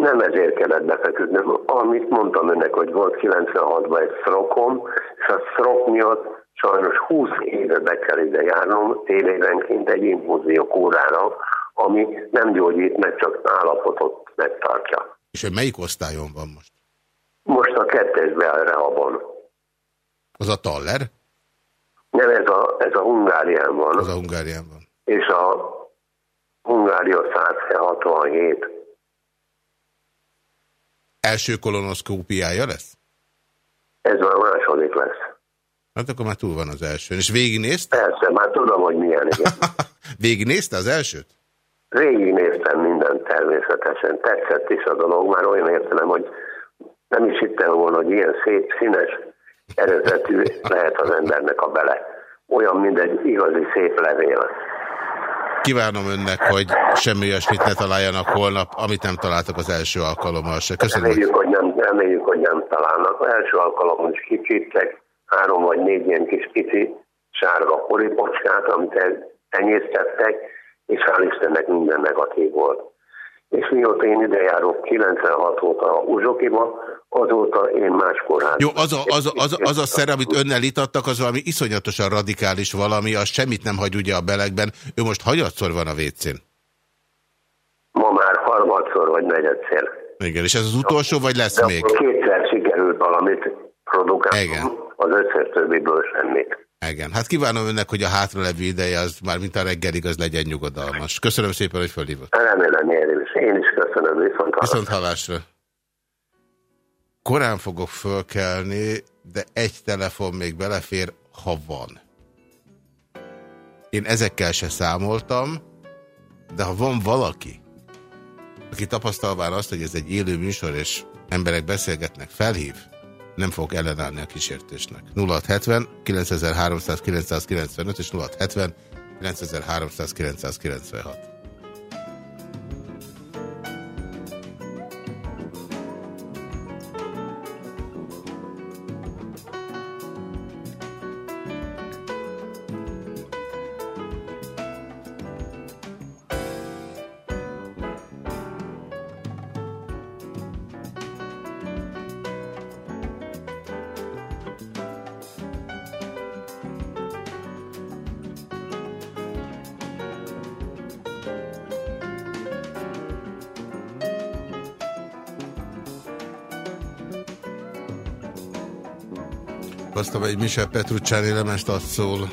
Nem ezért kellett befeküdni. Amit mondtam önnek, hogy volt 96-ban egy szrokom, és a szrok miatt sajnos 20 éve be kell ide járnom télévenként egy infúzió kórára, ami nem gyógyít meg, csak állapotot megtartja. És hogy melyik osztályon van most? Most a kettes rehabon. Az a Taller? Nem, ez a, ez a Hungárián van. Az a Hungárián van. És a Hungária 167. Első kolonoszkópiája lesz? Ez már a második lesz. Hát akkor már túl van az első. És végignézte? Persze, már tudom, hogy milyen. (laughs) végignézte az elsőt? Végignéztem mindent természetesen. Tetszett is a dolog, már olyan értelem, hogy nem is hittem volna, hogy ilyen szép, színes eredetű lehet az embernek a bele. Olyan, mint egy igazi szép levél. Kívánom önnek, hogy semmi olyasmit ne találjanak holnap, amit nem találtak az első alkalommal se. Köszönöm. Reméljük, hogy nem, reméljük, hogy nem találnak. Az első alkalommal is kicsítek, három vagy négy ilyen kis pici sárga polipocskát, amit tenyésztettek, és hál' Istennek minden negatív volt. És mióta én ide járok 96 óta a Uzsokiba, azóta én más kórházban. Jó, az a, az, a, az, a, az a szer, amit önnel itattak, az valami iszonyatosan radikális valami, az semmit nem hagy ugye a belegben. Ő most hagyatszor van a vécén? Ma már harmadszor vagy negyedszer. Igen, és ez az utolsó, vagy lesz De még? Kétszer sikerült valamit produkálni, Igen. az összes többiből semmit. Igen, hát kívánom önnek, hogy a hátralevő ideje az már mint a reggelig az legyen nyugodalmas. Köszönöm szépen, hogy fölhívott. Remélem, én is. Köszönöm, viszont hallásra. Viszont hallásra. Korán fogok fölkelni, de egy telefon még belefér, ha van. Én ezekkel se számoltam, de ha van valaki, aki tapasztalván azt, hogy ez egy élő műsor, és emberek beszélgetnek, felhív, nem fog ellenállni a kísértésnek. 0670 9300 995 és 0670 9300 996. Michel Petrucciani lemest azt szól.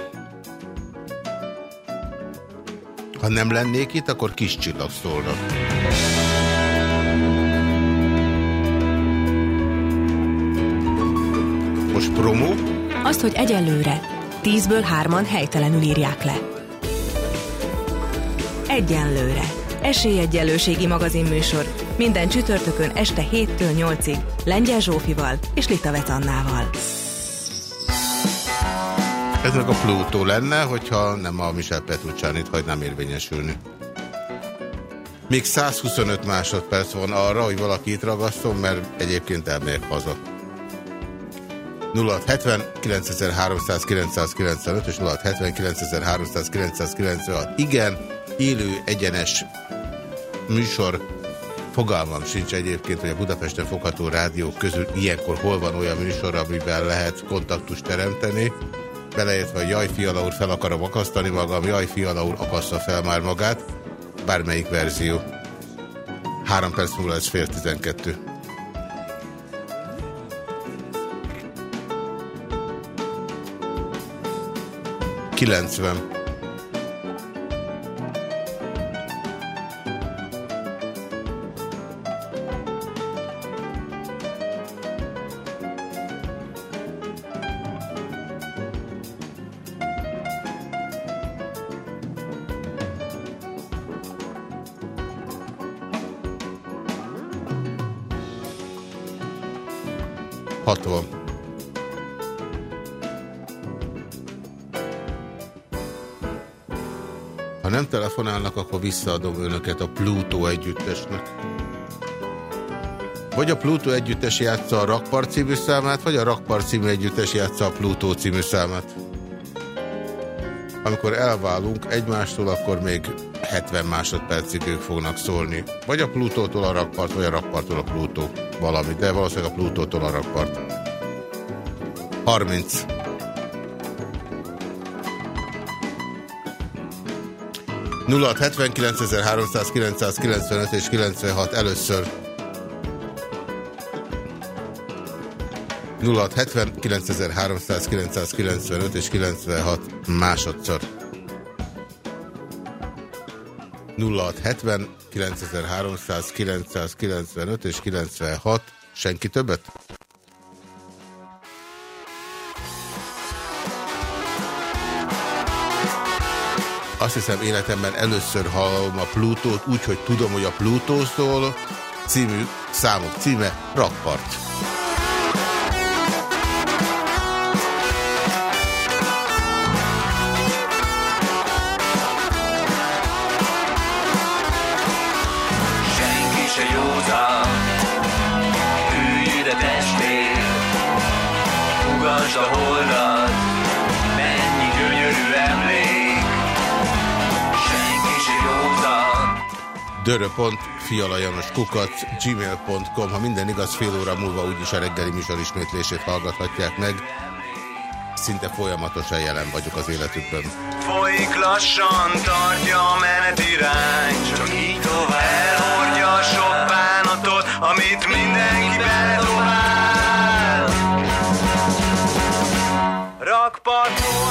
Ha nem lennék itt, akkor kis csillag szólna. Most promo? Azt, hogy egyelőre tízből hárman helytelenül írják le. Egyenlőre. Esélyegyenlőségi magazinműsor. Minden csütörtökön este 7-től 8-ig. Lengyel Zsófival és Litavec Annával. Ez meg a Plutó lenne, hogyha nem a Michel Petrucciánit hagynám érvényesülni. Még 125 másodperc van arra, hogy valaki itt ragasztom, mert egyébként elmegyek haza. 0670 9300 995 és 0670 9300 996. Igen, élő, egyenes műsor. Fogalmam sincs egyébként, hogy a Budapesten fogható rádiók közül ilyenkor hol van olyan műsor, amiben lehet kontaktust teremteni beleértve, hogy jaj, fiala úr, fel akarom akasztani magam, jaj, fiala úr, akassza fel már magát, bármelyik verzió. 3 perc múlva ez fél 12. Kilencven. 60. Ha nem telefonálnak, akkor visszaadom önöket a Pluto együttesnek. Vagy a Pluto együttes játsza a Rakpart című számát, vagy a Rakpart című együttes játsza a Pluto című számát. Amikor elválunk egymástól, akkor még 70 másodpercig ők fognak szólni. Vagy a Plutótól a rakpart, vagy a rakpartól a Plutó. Valami, de valószínűleg a Plutótól a rakpart. 30. Nulla 79.395 és 96 először. 0670 9395 és 96 másodszor. 0670 9300 995 és 96. Senki többet? Azt hiszem életemben először hallom a Plutót, úgyhogy tudom, hogy a Plutó szól, című számok címe Rakpart. dörö.fialajanoskukat gmail.com. Ha minden igaz, fél óra múlva úgyis a reggeli műsor ismétlését hallgathatják meg. Szinte folyamatosan jelen vagyok az életükben. Folyik lassan, tartja a menetirány, csak így tovább. Elhordja a sok bánatot, amit mindenki beledobál. Rakpartó